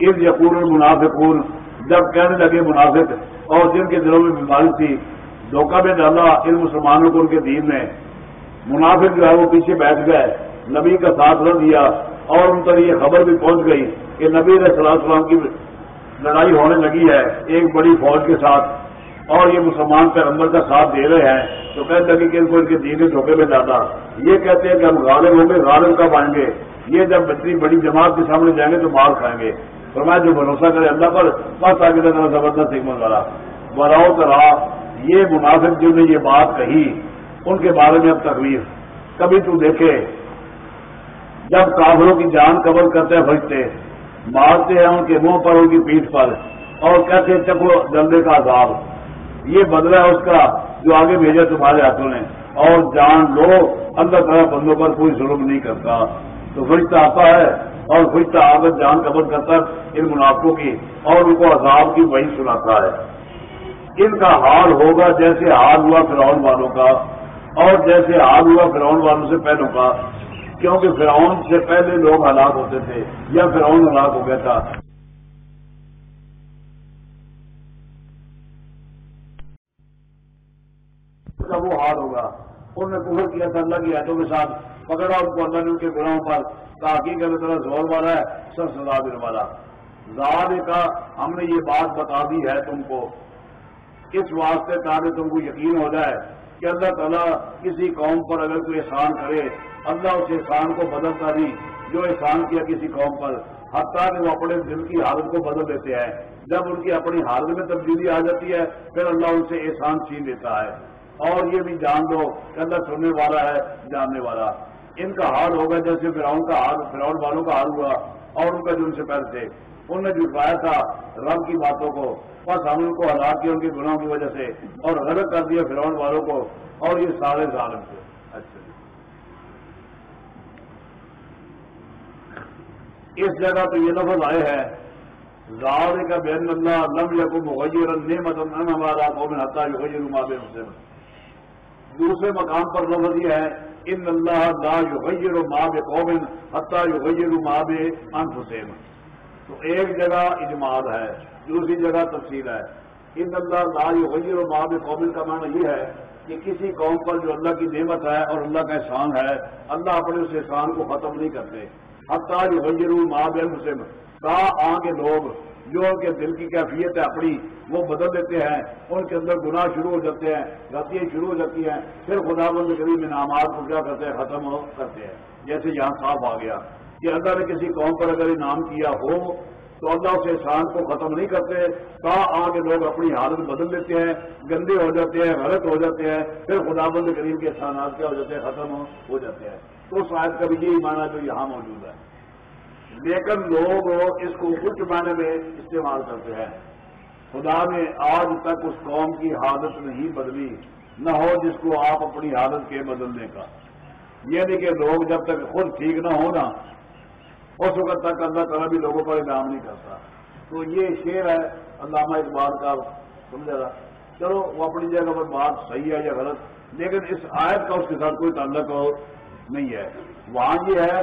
عید یقور منافقون جب کہنے لگے منافق، اور جن کے دلوں میں بیماری تھی، دھوکہ میں ڈالا ان مسلمانوں کو ان کے دین میں۔ منافق جو ہے وہ پیچھے بیٹھ گئے، نبی کا ساتھ نہ دیا، اور ان تک یہ خبر بھی پہنچ گئی کہ نبی علیہ السلام کی لڑائی ہونے لگی ہے، ایک بڑی فوج کے ساتھ، اور یہ مسلمان پیغمبر کا ساتھ دے رہے ہیں۔ تو کہتے لگے کہ ان کو ان کے دین دھوکے میں ڈالا۔ یہ کہتے ہیں کہ ہم غالب ہوں گے، غالب کب آئیں گے؟ یہ جب اتنی بڑی جماعت کے سامنے جائیں گے تو مار کھائیں گے۔ اور میں جو بھروسہ کرے، اللہ پر بس آگے تک زبردست حکمت والا۔ براؤ کرا، یہ مناسب جن نے یہ بات کہی، ان کے بارے میں اب تکلیف کبھی تو دیکھے، جب کافروں کی جان قبل کرتے ہیں، بھجتے مارتے ہیں، ان کے منہ پر ان کی پیٹ پر اور کہتے چکو جلدے کا عذاب۔ یہ بدلا ہے اس کا جو آگے بھیجا تمہارے ہاتھوں نے۔ اور جان لو، اللہ تعالیٰ بندوں پر کوئی ظلم نہیں کرتا۔ تو فرشتہ آتا ہے اور فرشتہ آگر جان قبض کرتا ان منافقوں کی اور ان کو عذاب کی وہی سناتا ہے۔ ان کا حال ہوگا جیسے حال ہوا فرعون والوں کا اور جیسے حال ہوا فرعون والوں سے پہلوں کا، کیونکہ فرعون سے پہلے لوگ ہلاک ہوتے تھے یا فرعون ہلاک ہو گیا تھا۔ وہ حال ہوگا، انہوں نے کفر کیا تھا اللہ کی آیتوں کے ساتھ۔ پکڑا ان کو اللہ نے ان کے گناہوں پر تحقیق اللہ تعالیٰ زور والا ہے سب سزا دن والا۔ زاد کا ہم نے یہ بات بتا دی ہے تم کو۔ اس واسطے تاکہ تم کو یقین ہو جائے کہ اللہ تعالیٰ کسی قوم پر اگر کوئی احسان کرے، اللہ اس احسان کو بدلتا نہیں، جو احسان کیا کسی قوم پر۔ حتیٰ کہ وہ اپنے دل کی حالت کو بدل دیتے ہیں۔ جب ان کی اپنی حالت میں تبدیلی آ جاتی ہے، پھر اللہ ان سے احسان چھین دیتا ہے۔ اور یہ بھی جان لو کہ اللہ سننے والا ہے، جاننے والا۔ ان کا حال ہوگا جیسے فراؤن کا حال فراؤن والوں کا حال ہوا اور ان کا جو ان سے پہلے تھے۔ انہوں نے جٹوایا تھا رب کی باتوں کو، بس ہم ان کو ہلاک کیا ان کے گناہوں کی وجہ سے اور غلط کر دیا فراؤن والوں کو اور یہ سارے ظالم تھے۔ اچھا جی۔ اس جگہ تو یہ لفظ آئے ہیں زار کا بین اللہ لم یقم مغیر نعمت ہمارا قوم حتہ یغیر ما بے مسلم دوسرے مقام پر لفظ یہ ہے، ان اللہ لا یغیر ما بے قوم یغیر ما بے انفسهم تو ایک جگہ اجماع ہے، دوسری جگہ تفصیل ہے۔ ان اللہ لا یغیر ما بے کا معنی یہ ہے کہ کسی قوم پر جو اللہ کی نعمت ہے اور اللہ کا احسان ہے، اللہ اپنے اس احسان کو ختم نہیں کرتے۔ حتہ یغیر ما بے انفسهم کا آگے لوگ جو ان کے دل کی کیفیت ہے اپنی، وہ بدل دیتے ہیں، ان کے اندر گناہ شروع ہو جاتے ہیں، غلطیاں شروع ہو جاتی ہیں، پھر خدا بند کریم انعامات کو کیا کرتے ہیں؟ ختم کرتے ہیں۔ جیسے یہاں صاف آ گیا۔ کہ اللہ نے کسی قوم پر اگر انعام کیا ہو، تو اللہ اس احسان کو ختم نہیں کرتے، تا آگے لوگ اپنی حالت بدل دیتے ہیں، گندے ہو جاتے ہیں، غلط ہو جاتے ہیں، پھر خدا بند کریم کے احسانات کیا ہو جاتے ہیں؟ ختم ہو جاتے ہیں۔ تو شاید کا بھی یہی مانا جو یہاں موجود ہے۔ لیکن لوگ اس کو کچھ معنی میں استعمال کرتے ہیں۔ خدا نے آج تک اس قوم کی حالت نہیں بدلی، نہ ہو جس کو آپ اپنی حالت کے بدلنے کا۔ یہ نہیں کہ لوگ جب تک خود ٹھیک نہ ہونا اس وقت تک اللہ تعالیٰ بھی لوگوں پر انعام نہیں کرتا۔ تو یہ شعر ہے علامہ اقبال کا، سمجھا رہا چلو، وہ اپنی جگہ پر بات صحیح ہے یا غلط، لیکن اس آیت کا اس کے ساتھ کوئی تعلق نہیں ہے۔ وہاں یہ ہے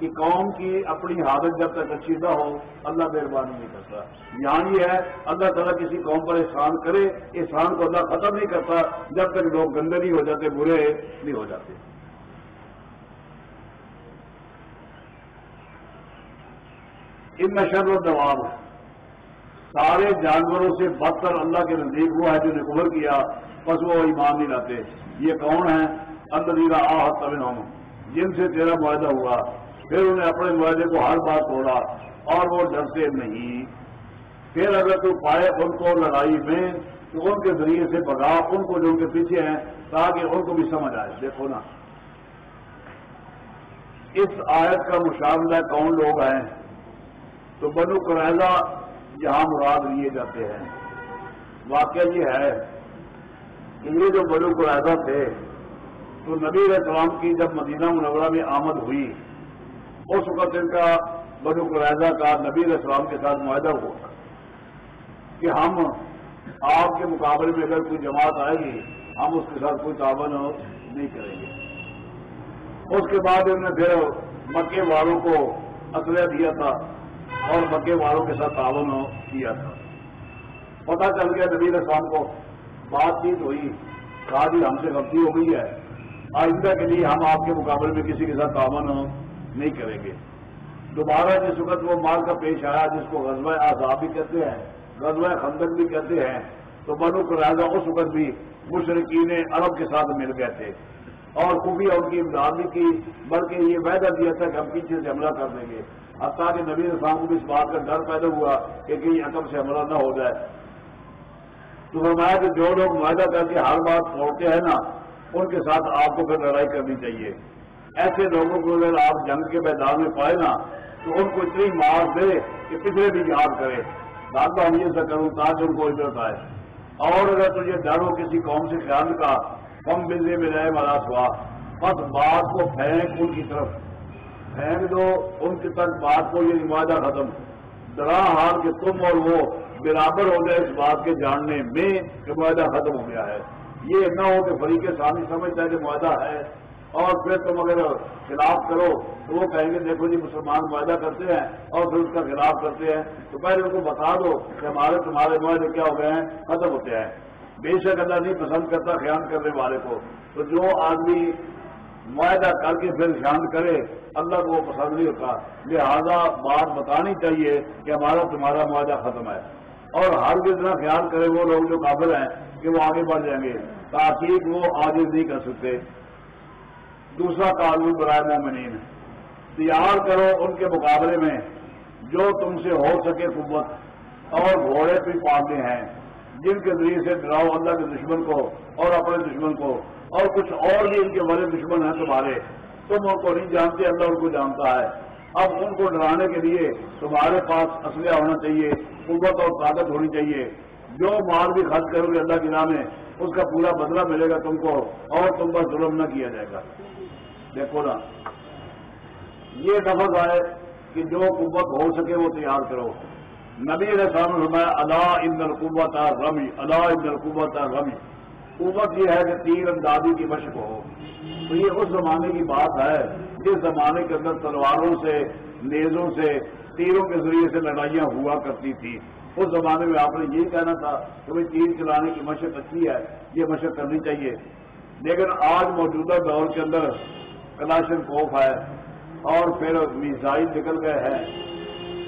کہ قوم کی اپنی حالت جب تک اچھی نہ ہو، اللہ مہربانی نہیں کرتا۔ یہاں یہ ہے، اللہ تعالیٰ کسی قوم پر احسان کرے، احسان کو اللہ ختم نہیں کرتا، جب تک لوگ گندے نہیں ہو جاتے، برے نہیں ہو جاتے۔ ان نشر و دواب سارے جانوروں سے بدتر اللہ کے نزدیک ہوا ہے جو نے قبر کیا، بس وہ ایمان نہیں لاتے۔ یہ کون ہے اللہ دیرا آ ہوں جن سے تیرا معاہدہ ہوا۔ پھر انہیں اپنے معاہدے کو ہر بار توڑا اور وہ ڈرتے نہیں۔ پھر اگر تو پائے ان کو لڑائی میں تو ان کے ذریعے سے بگا ان کو جو ان کے پیچھے ہیں تاکہ ان کو بھی سمجھ آئے۔ دیکھو نا۔ اس آیت کا مشاہدہ کون لوگ ہیں؟ تو بنو قرضہ یہاں مراد لیے جاتے ہیں۔ واقعہ یہ ہے کہ یہ جو بنو قرضہ تھے، تو نبی علیہ کی جب مدینہ منورہ میں آمد ہوئی اس وقت ان کا بنو قرضہ کا نبی علیہ السلام کے ساتھ معاہدہ ہوا کہ ہم آپ کے مقابلے میں اگر کوئی جماعت آئے گی، ہم اس کے ساتھ کوئی تعاون نہیں کریں گے۔ اس کے بعد انہوں نے پھر مکے والوں کو اصلح دیا تھا اور مکے والوں کے ساتھ تعاون کیا تھا۔ پتہ چل گیا نبی السلام کو بات چیت ہوئی، کہا جی ہم سے غلطی ہو گئی ہے۔ آئندہ کے لیے ہم آپ کے مقابلے میں کسی کے ساتھ تعاون نہیں کریں گے۔ دوبارہ جس وقت وہ مال کا پیش آیا، جس کو غزوہ آزاد بھی کہتے ہیں، غزوہ خندق بھی کہتے ہیں، تو بنو قرضہ اس وقت بھی مشرقین عرب کے ساتھ مل گئے تھے۔ اور خوبی ان کی امداد بھی کی، بلکہ یہ وعدہ دیا تھا کہ ہم پیچھے سے حملہ کر دیں گے۔ اب تاکہ نبی السلام کو بھی اس بات کا ڈر پیدا ہوا کہ کہیں عقب سے حملہ نہ ہو جائے۔ تو فرمایا کہ جو لوگ معاہدہ کر کے ہر بات چھوڑتے ہیں نا، ان کے ساتھ آپ کو پھر لڑائی کرنی چاہیے۔ ایسے لوگوں کو اگر آپ جنگ کے میدان میں پائے نا، تو ان کو اتنی مار دے کہ پچھلے بھی یاد کرے۔ دادا ہم یہ سے کروں تاکہ ان کو عزت آئے۔ اور اگر تجھے ڈر ہو کسی قوم سے خیال کا کم بلے میں رہے والا ہوا بس بات کو پھینک ان کی طرف۔ پھینک دو ان کی تک بات کو، یہ نمازہ ختم۔ ڈرا حال کہ تم اور وہ برابر ہو گئے اس بات کے جاننے میں کہ معاہدہ ختم ہو گیا ہے۔ یہ نہ ہو کہ فریق سامنے سمجھتا ہے کہ معاہدہ ہے۔ اور پھر تم اگر خلاف کرو تو وہ کہیں گے دیکھو جی مسلمان معاہدہ کرتے ہیں اور پھر اس کا خلاف کرتے ہیں۔ تو پہلے ان کو بتا دو کہ ہمارے تمہارے معاہدے کیا ہو گئے ہیں؟ ختم ہوتے ہیں۔ بے شک اللہ نہیں پسند کرتا خیال کرنے والے کو۔ تو جو آدمی معاہدہ کر کے پھر شانت کرے، اللہ کو وہ پسند نہیں ہوتا۔ لہذا بات بتانی چاہیے کہ ہمارا تمہارا معاہدہ ختم ہے۔ اور ہر کتنا خیال کرے وہ لوگ جو قابل ہیں کہ وہ آگے بڑھ جائیں گے۔ تاکہ وہ آگے نہیں کر سکتے۔ دوسرا قانون برائے مومنین تیار کرو ان کے مقابلے میں جو تم سے ہو سکے قوت اور گھوڑے پہ پالتے ہیں، جن کے ذریعے سے ڈراؤ اللہ کے دشمن کو اور اپنے دشمن کو اور کچھ اور بھی ان کے بڑے دشمن ہیں تمہارے۔ تم ان کو نہیں جانتے، اللہ ان کو جانتا ہے۔ اب ان کو ڈرانے کے لیے تمہارے پاس اسلحہ ہونا چاہیے، قوت اور طاقت ہونی چاہیے۔ جو مال بھی خرچ کرو گے اللہ کے نام میں، اس کا پورا بدلہ ملے گا تم کو، اور تم پر ظلم نہ کیا جائے گا۔ دیکھو نا، یہ لفظ آئے کہ جو قوت ہو سکے وہ تیار کرو۔ نبی علیہ السلام نے فرمایا اللہ اندر قوت رمی اللہ اندر قوت رمی قوت یہ ہے کہ تیر اندازی کی مشق ہو۔ تو یہ اس زمانے کی بات ہے، جس زمانے کے اندر تلواروں سے، نیزوں سے، تیروں کے ذریعے سے لڑائیاں ہوا کرتی تھی اس زمانے میں آپ نے یہی کہنا تھا کہ بھائی تیر چلانے کی مشق اچھی ہے، یہ مشق کرنی چاہیے۔ لیکن آج موجودہ دور کے اندر کلاشن کوف ہے اور پھر میزائل نکل گئے ہیں۔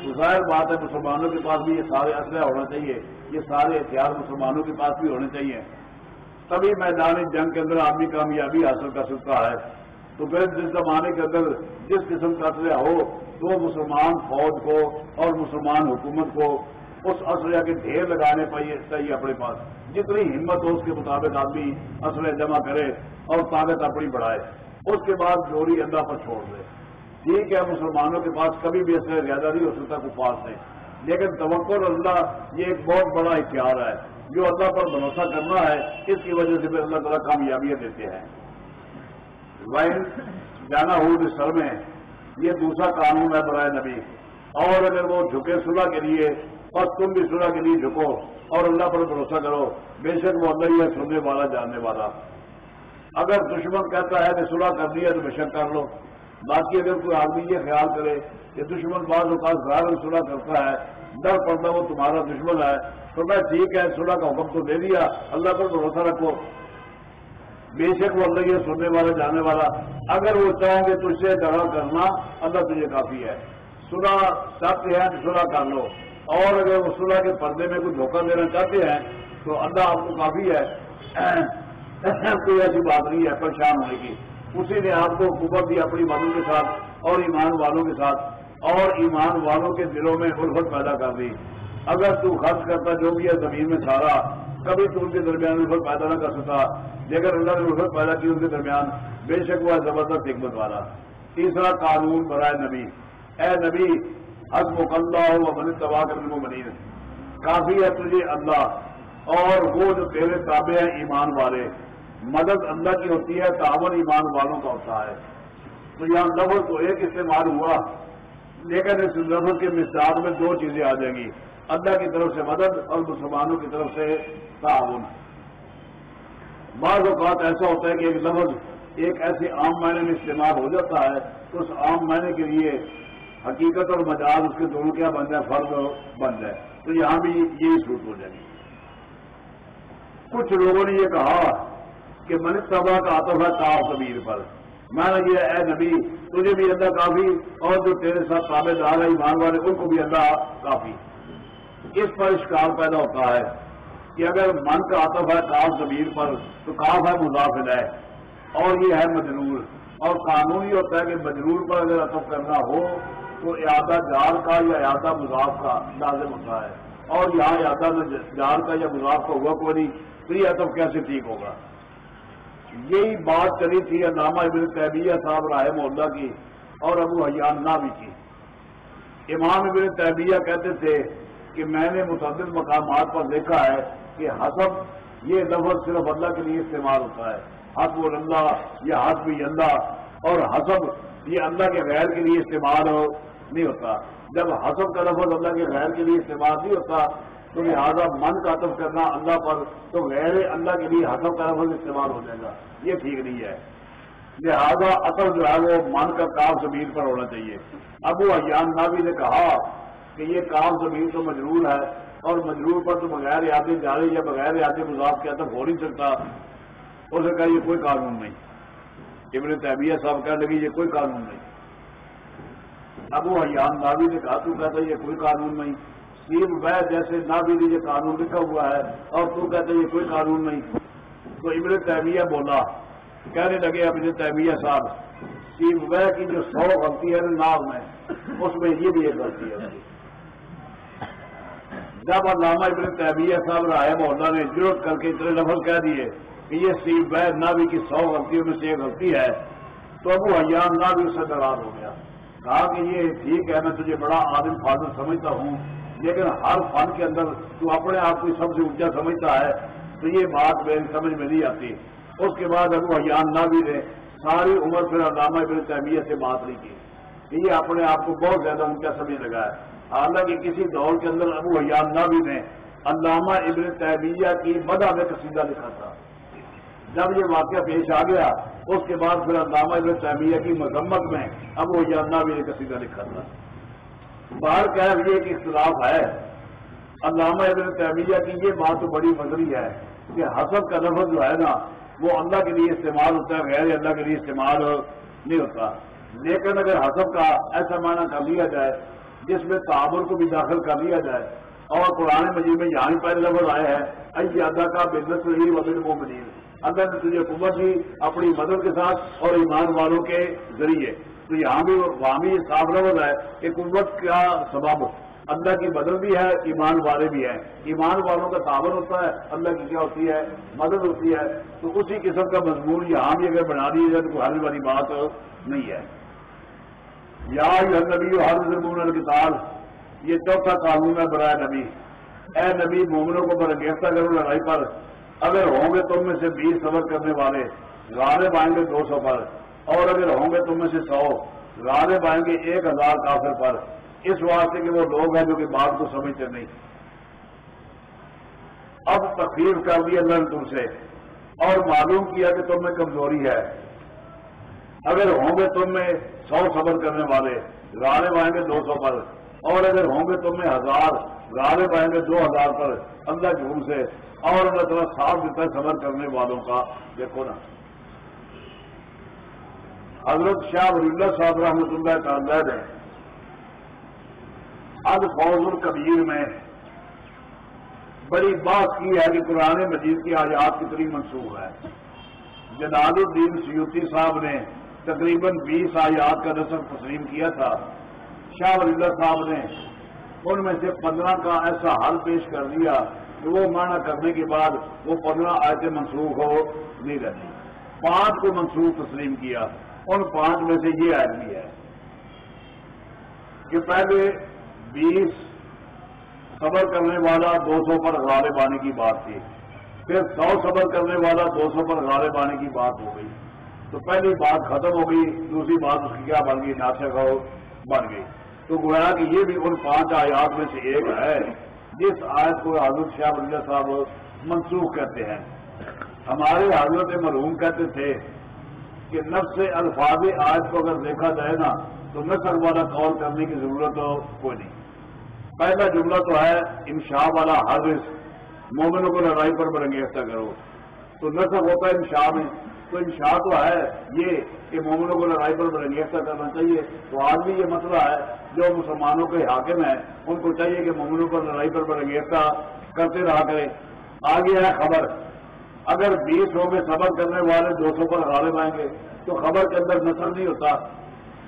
تو ظاہر بات ہے، مسلمانوں کے پاس بھی یہ سارے اسلحہ ہونا چاہیے۔ یہ سارے ہتھیار مسلمانوں کے پاس بھی ہونے چاہیے۔ تبھی میدان جنگ کے اندر آدمی کامیابی حاصل کر سکتا ہے۔ تو پھر جس زمانے کے اندر جس قسم کا اسلحہ ہو تو مسلمان فوج کو اور مسلمان حکومت کو اس اسلحہ کے ڈھیر لگانے چاہیے اپنے پاس۔ جتنی ہمت ہو اس کے مطابق آدمی اسلحہ جمع کرے اور طاقت اپنی بڑھائے۔ اس کے بعد چوری اللہ پر چھوڑ دے۔ ٹھیک ہے، مسلمانوں کے پاس کبھی بھی اسلحہ زیادہ نہیں ہو سکتا کو پاس ہے لیکن توقع اللہ یہ ایک بہت بڑا اختیار ہے۔ جو اللہ پر بھروسہ کرنا ہے، اس کی وجہ سے پھر اللہ تعالیٰ کامیابیاں دیتے ہیں۔ وائن جانا ہو سر میں، یہ دوسرا قانون ہے برائے نبی۔ اور اگر وہ جھکے صلح کے لیے اور تم بھی صلح کے لیے جھکو اور اللہ پر بھروسہ کرو، بے شک وہ اللہ ہی ہے، سننے والا، جاننے والا۔ اگر دشمن کہتا ہے کہ صلح کرنی ہے تو بے شک کر لو۔ باقی اگر کوئی آدمی یہ خیال کرے کہ دشمن بعض اوقات ظاہر صلح کرتا ہے، ڈر پڑتا وہ تمہارا دشمن ہے، تو میں ٹھیک ہے، صلح کا حکم تو دے دیا، اللہ پر بھروسہ رکھو۔ بے شک وہ اللہ یہ سننے والا جانے والا۔ اگر وہ چاہیں گے تو اسے جگہ کرنا، اللہ تجھے کافی ہے۔ صلح چاہتے ہیں تو صلح کر لو۔ اور اگر وہ صلح کے پردے میں کوئی دھوکہ دینا چاہتے ہیں، تو اللہ آپ کو کافی ہے۔ <clears throat> کوئی ایسی بات نہیں ہے، پریشان ہونے کی۔ اسی نے آپ کو حکومت دی اپنی مدد کے ساتھ اور ایمان والوں کے ساتھ اور ایمان والوں کے دلوں میں الفت پیدا کر دی۔ اگر تو خرچ کرتا جو بھی ہے زمین میں سارا، کبھی تو ان کے درمیان الفت پیدا نہ کر سکتا۔ لیکن اللہ نے الفت پیدا کی ان کے درمیان، بے شک وہ زبردست حکمت والا۔ تیسرا قانون برائے نبی۔ اے نبی حق مقلہ ہو من تباہ کرنے منی کافی ہے تجھے اللہ اور وہ جو تیرے تابع ہیں ایمان والے. مدد اللہ کی ہوتی ہے، تعاون ایمان والوں کا ہوتا ہے. تو یہاں لفظ تو ایک استعمال ہوا، لیکن اس لفظ کے مثال میں دو چیزیں آ جائیں گی. اللہ کی طرف سے مدد اور مسلمانوں کی طرف سے تعاون. بعض اوقات ایسا ہوتا ہے کہ ایک لفظ ایک ایسے عام معنی میں استعمال ہو جاتا ہے، تو اس عام معنی کے لیے حقیقت اور مجاز اس کے دونوں کیا بن جائے فرض بن جائے تو یہاں بھی یہی صورت ہو جائے گی۔ کچھ لوگوں نے یہ کہا کہ منت سبا کا آتف ہے تاؤ کبیر پر۔ میں نے یہ اے نبی، تجھے بھی اللہ کافی اور جو تیرے ساتھ تابے دار ہے، ایمان والے، ان کو بھی اللہ کافی۔ اس پر اشکال پیدا ہوتا ہے کہ اگر من کا آتف ہے کاف زمین پر، تو کاف ہے، مضافل ہے۔ اور یہ ہے مجرور۔ اور قانونی ہوتا ہے کہ مجرور پر اگر اطف کرنا ہو تو اعادہ جار کا یا اعادہ مضاف کا لازم ہوتا ہے۔ اور یہاں اعادہ جار کا یا مضاف کا ہوا کوئی نہیں؟ تو یہ اطف کیسے ٹھیک ہوگا؟ یہی بات کری تھی علامہ ابن طیبیہ صاحب رائے محلہ کی اور ابو حیان ناوی کی۔ امام ابن تیمیہ کہتے تھے کہ میں نے متعدد مقامات پر دیکھا ہے کہ حسب یہ لفظ صرف اللہ کے لیے استعمال ہوتا ہے۔ حسب اللہ یا حسب اللہ۔ اور حسب یہ اللہ کے غیر کے لیے استعمال ہو۔ نہیں ہوتا۔ جب حسب کا لفظ اللہ کے غیر کے لیے استعمال نہیں ہوتا، تو لہٰذا من کا عطف کرنا اللہ پر، تو غیر اللہ کے لیے حسب کا لفظ استعمال ہو جائے گا۔ یہ ٹھیک نہیں ہے۔ لہذا اصل جو ہے وہ من کا کام زمین پر ہونا چاہیے۔ ابو ایان نابی نے کہا کہ یہ کام زمین تو مجرور ہے، اور مجرور پر تو بغیر یادیں جاری یا بغیر یادیں مذاق کے عطف ہو نہیں سکتا۔ اسے کہا یہ کوئی قانون نہیں۔ ابن تیمیہ صاحب کہنے لگی یہ کوئی قانون نہیں۔ ابو حیان نابی نے کہا، تو کہتا یہ کوئی قانون نہیں۔ سیم وی جیسے نابی نے یہ قانون لکھا ہوا ہے، اور تو کہتا یہ کوئی قانون نہیں۔ تو ابن تیمیہ بولا، کہنے لگے ابن تیمیہ صاحب، سیم وی کی جو سو غلطی ہے نام میں اس میں یہ بھی ایک غلطی ہے۔ جب علامہ ابن تیمیہ صاحب رائے محلہ نے ضرورت کر کے اتنے لفظ کہہ دیے کہ یہ سیم وی نابی کی سو غلطیوں میں سے ایک غلطی ہے، تو ابو حیان نابی سے ناراض ہو گیا۔ کہا کہ یہ ٹھیک ہے، میں تجھے بڑا عادل فاضل سمجھتا ہوں، لیکن ہر فن کے اندر تو اپنے آپ کو سب سے اونچا سمجھتا ہے، تو یہ بات میری سمجھ میں نہیں آتی۔ اس کے بعد ابو حیان نابی نے ساری عمر پھر علامہ ابن تیمیہ سے بات نہیں کی۔ کہ یہ اپنے آپ کو بہت زیادہ اونچا سمجھ لگا ہے۔ حالانکہ کسی دور کے اندر ابو حیان نابی نے علامہ ابن تیمیہ کی بدا میں قصیدہ لکھا تھا۔ جب یہ واقعہ پیش آ گیا، اس کے بعد پھر علامہ ابن تعمیہ کی مذمت میں اب وہ جاننا بھی ایک قصیدہ لکھا تھا۔ باہر کہہ یہ ایک اختلاف ہے۔ علامہ ابن تعمیہ کی یہ بات تو بڑی مزری ہے کہ حسب کا لفظ جو ہے نا، وہ اللہ کے لیے استعمال ہوتا ہے، غیر اللہ کے لیے استعمال نہیں ہوتا۔ لیکن اگر حسب کا ایسا معنی کر لیا جائے، جس میں تعبر کو بھی داخل کر لیا جائے، اور پرانے مجید میں یہاں پہلے لفظ آئے ہیں ادا کا بزنس رہی وزن وہ مجید اللہ نے تجھے قوت دی اپنی مدد کے ساتھ اور ایمان والوں کے ذریعے۔ تو یہاں بھی وہاں بھی یہ صاف ربض ہے کہ قوت کا سبب اللہ کی مدد بھی ہے، ایمان والے بھی ہیں۔ ایمان والوں کا تعاون ہوتا ہے، اللہ کی کیا ہوتی ہے؟ مدد ہوتی ہے۔ تو اسی قسم کا مضمون یہاں بھی اگر بنا دی جائے تو کوئی حل والی بات نہیں ہے۔ یا نبی ہر زمون الکتاب یہ چوتھا قانون ہے برائے نبی۔ اے نبی، مومنوں کو برگیفتہ کرو، لڑائی پر اگر ہوں گے تم میں سے بیس سفر کرنے والے، غالب آئیں گے دو سو پر۔ اور اگر ہوں گے تم میں سے سو، غالب آئیں گے ایک ہزار کافر پر۔ اس واسطے کہ وہ لوگ ہیں جو کہ بات کو سمجھتے نہیں۔ اب تکلیف کر دی اللہ نے تم سے۔ اور معلوم کیا کہ تم میں کمزوری ہے۔ اگر ہوں گے تم میں سو سفر کرنے والے، غالب آئیں گے دو سو پر۔ اور اگر ہوں گے تم میں ہزار غالب آئیں گے دو ہزار پر اللہ کے حکم سے اور اللہ تعالیٰ صاف دیتا ہے صبر کرنے والوں کا، دیکھو نا۔ حضرت شاہ ولی اللہ صاحب رحمۃ اللہ تعالی نے اب فوج القبیر میں بڑی بات کی ہے کہ قرآن مجید کی آیات کتنی منسوخ ہے۔ جلال الدین سیوتی صاحب نے تقریباً بیس آیات کا نصر تسلیم کیا تھا۔ شاہ ولی اللہ صاحب نے ان میں سے پندرہ کا ایسا حل پیش کر دیا کہ وہ معنی کرنے کے بعد وہ پندرہ آیتیں منسوخ ہو نہیں رہتی پانچ کو منسوخ تسلیم کیا۔ ان پانچ میں سے یہ آدمی ہے کہ پہلے بیس صبر کرنے والا دو سو پر غالب آنے کی بات تھی۔ پھر سو صبر کرنے والا دو سو پر غالب آنے کی بات ہو گئی۔ تو پہلی بات ختم ہو گئی، دوسری بات اس کی کیا بن گئی؟ ناسک ہو بن گئی۔ تو گویا کہ یہ بھی ان پانچ آیات میں سے ایک ہے۔ جس آیت کو حضرت شاہ ولی صاحب منسوخ کہتے ہیں۔ ہمارے حضرت مرحوم کہتے تھے کہ نفس الفاظ آیت کو اگر دیکھا جائے نا تو نثر والا کال کرنے کی ضرورت ہو کوئی نہیں۔ پہلا جملہ تو ہے انشاء والا حادث۔ مومنوں کو لڑائی پر برنگیزہ کرو۔ تو نثر ہوتا ہے انشاء میں۔ تو انشاء تو ہے، یہ کہ مومنوں کو لڑائی پر برنگیزہ کرنا چاہیے۔ تو آج بھی یہ مسئلہ ہے، جو مسلمانوں کے حاکم ہیں، ان کو چاہیے کہ مومنوں پر لڑائی پر برنگیزہ کرتے رہا کرے آگے ہے خبر، اگر بیس ہو میں صبر کرنے والے دو سو پر غالب آئیں گے، تو خبر کے اندر نسل نہیں ہوتا۔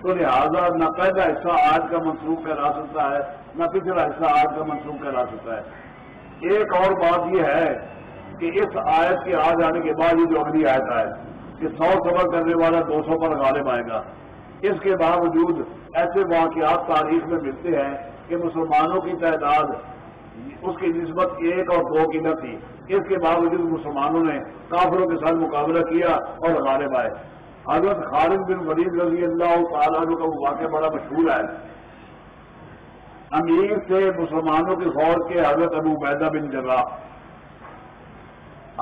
تو لہٰذا نہ پہلا حصہ آج کا منسوخ کرا سکتا ہے، نہ پچھلا حصہ آج کا منسوخ کرا سکتا ہے۔ ایک اور بات یہ ہے کہ اس آیت کے آ جانے کے بعد یہ جو اگلی آیت ہے کہ سو سفر کرنے والا دو سو پر غالب آئے گا۔ اس کے باوجود ایسے واقعات تاریخ میں ملتے ہیں کہ مسلمانوں کی تعداد اس کی نسبت ایک اور دو کی نہ تھی۔ اس کے باوجود مسلمانوں نے کافروں کے ساتھ مقابلہ کیا اور غالب آئے۔ حضرت خالد بن ولید رضی اللہ تعالیٰ کا وہ واقعہ بڑا مشہور ہے۔ امیر سے مسلمانوں کی فوج کے حضرت ابو بیدہ بن جگہ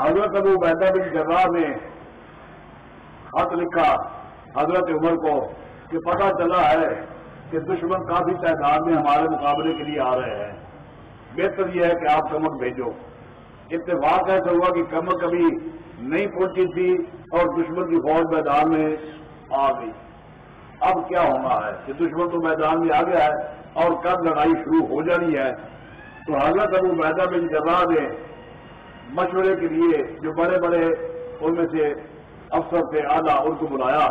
حضرت ابو بیدہ بن جگہ نے خط لکھا، حضرت عمر کو کہ پتہ چلا ہے کہ دشمن کافی تعداد میں ہمارے مقابلے کے لیے آ رہے ہیں۔ بہتر یہ ہے کہ آپ کمک بھیجو۔ اتفاق ایسا ہوا کہ کمک کبھی نہیں پہنچی تھی اور دشمن کی فوج میدان میں آ گئی۔ اب کیا ہونا ہے کہ دشمن تو میدان میں آ گیا ہے اور کب لڑائی شروع ہو جانی ہے۔ تو حضرت ابو میدان میں جگہ دے مشورے کے لیے جو بڑے بڑے ان میں سے افسر تھے آدھا ان کو بلایا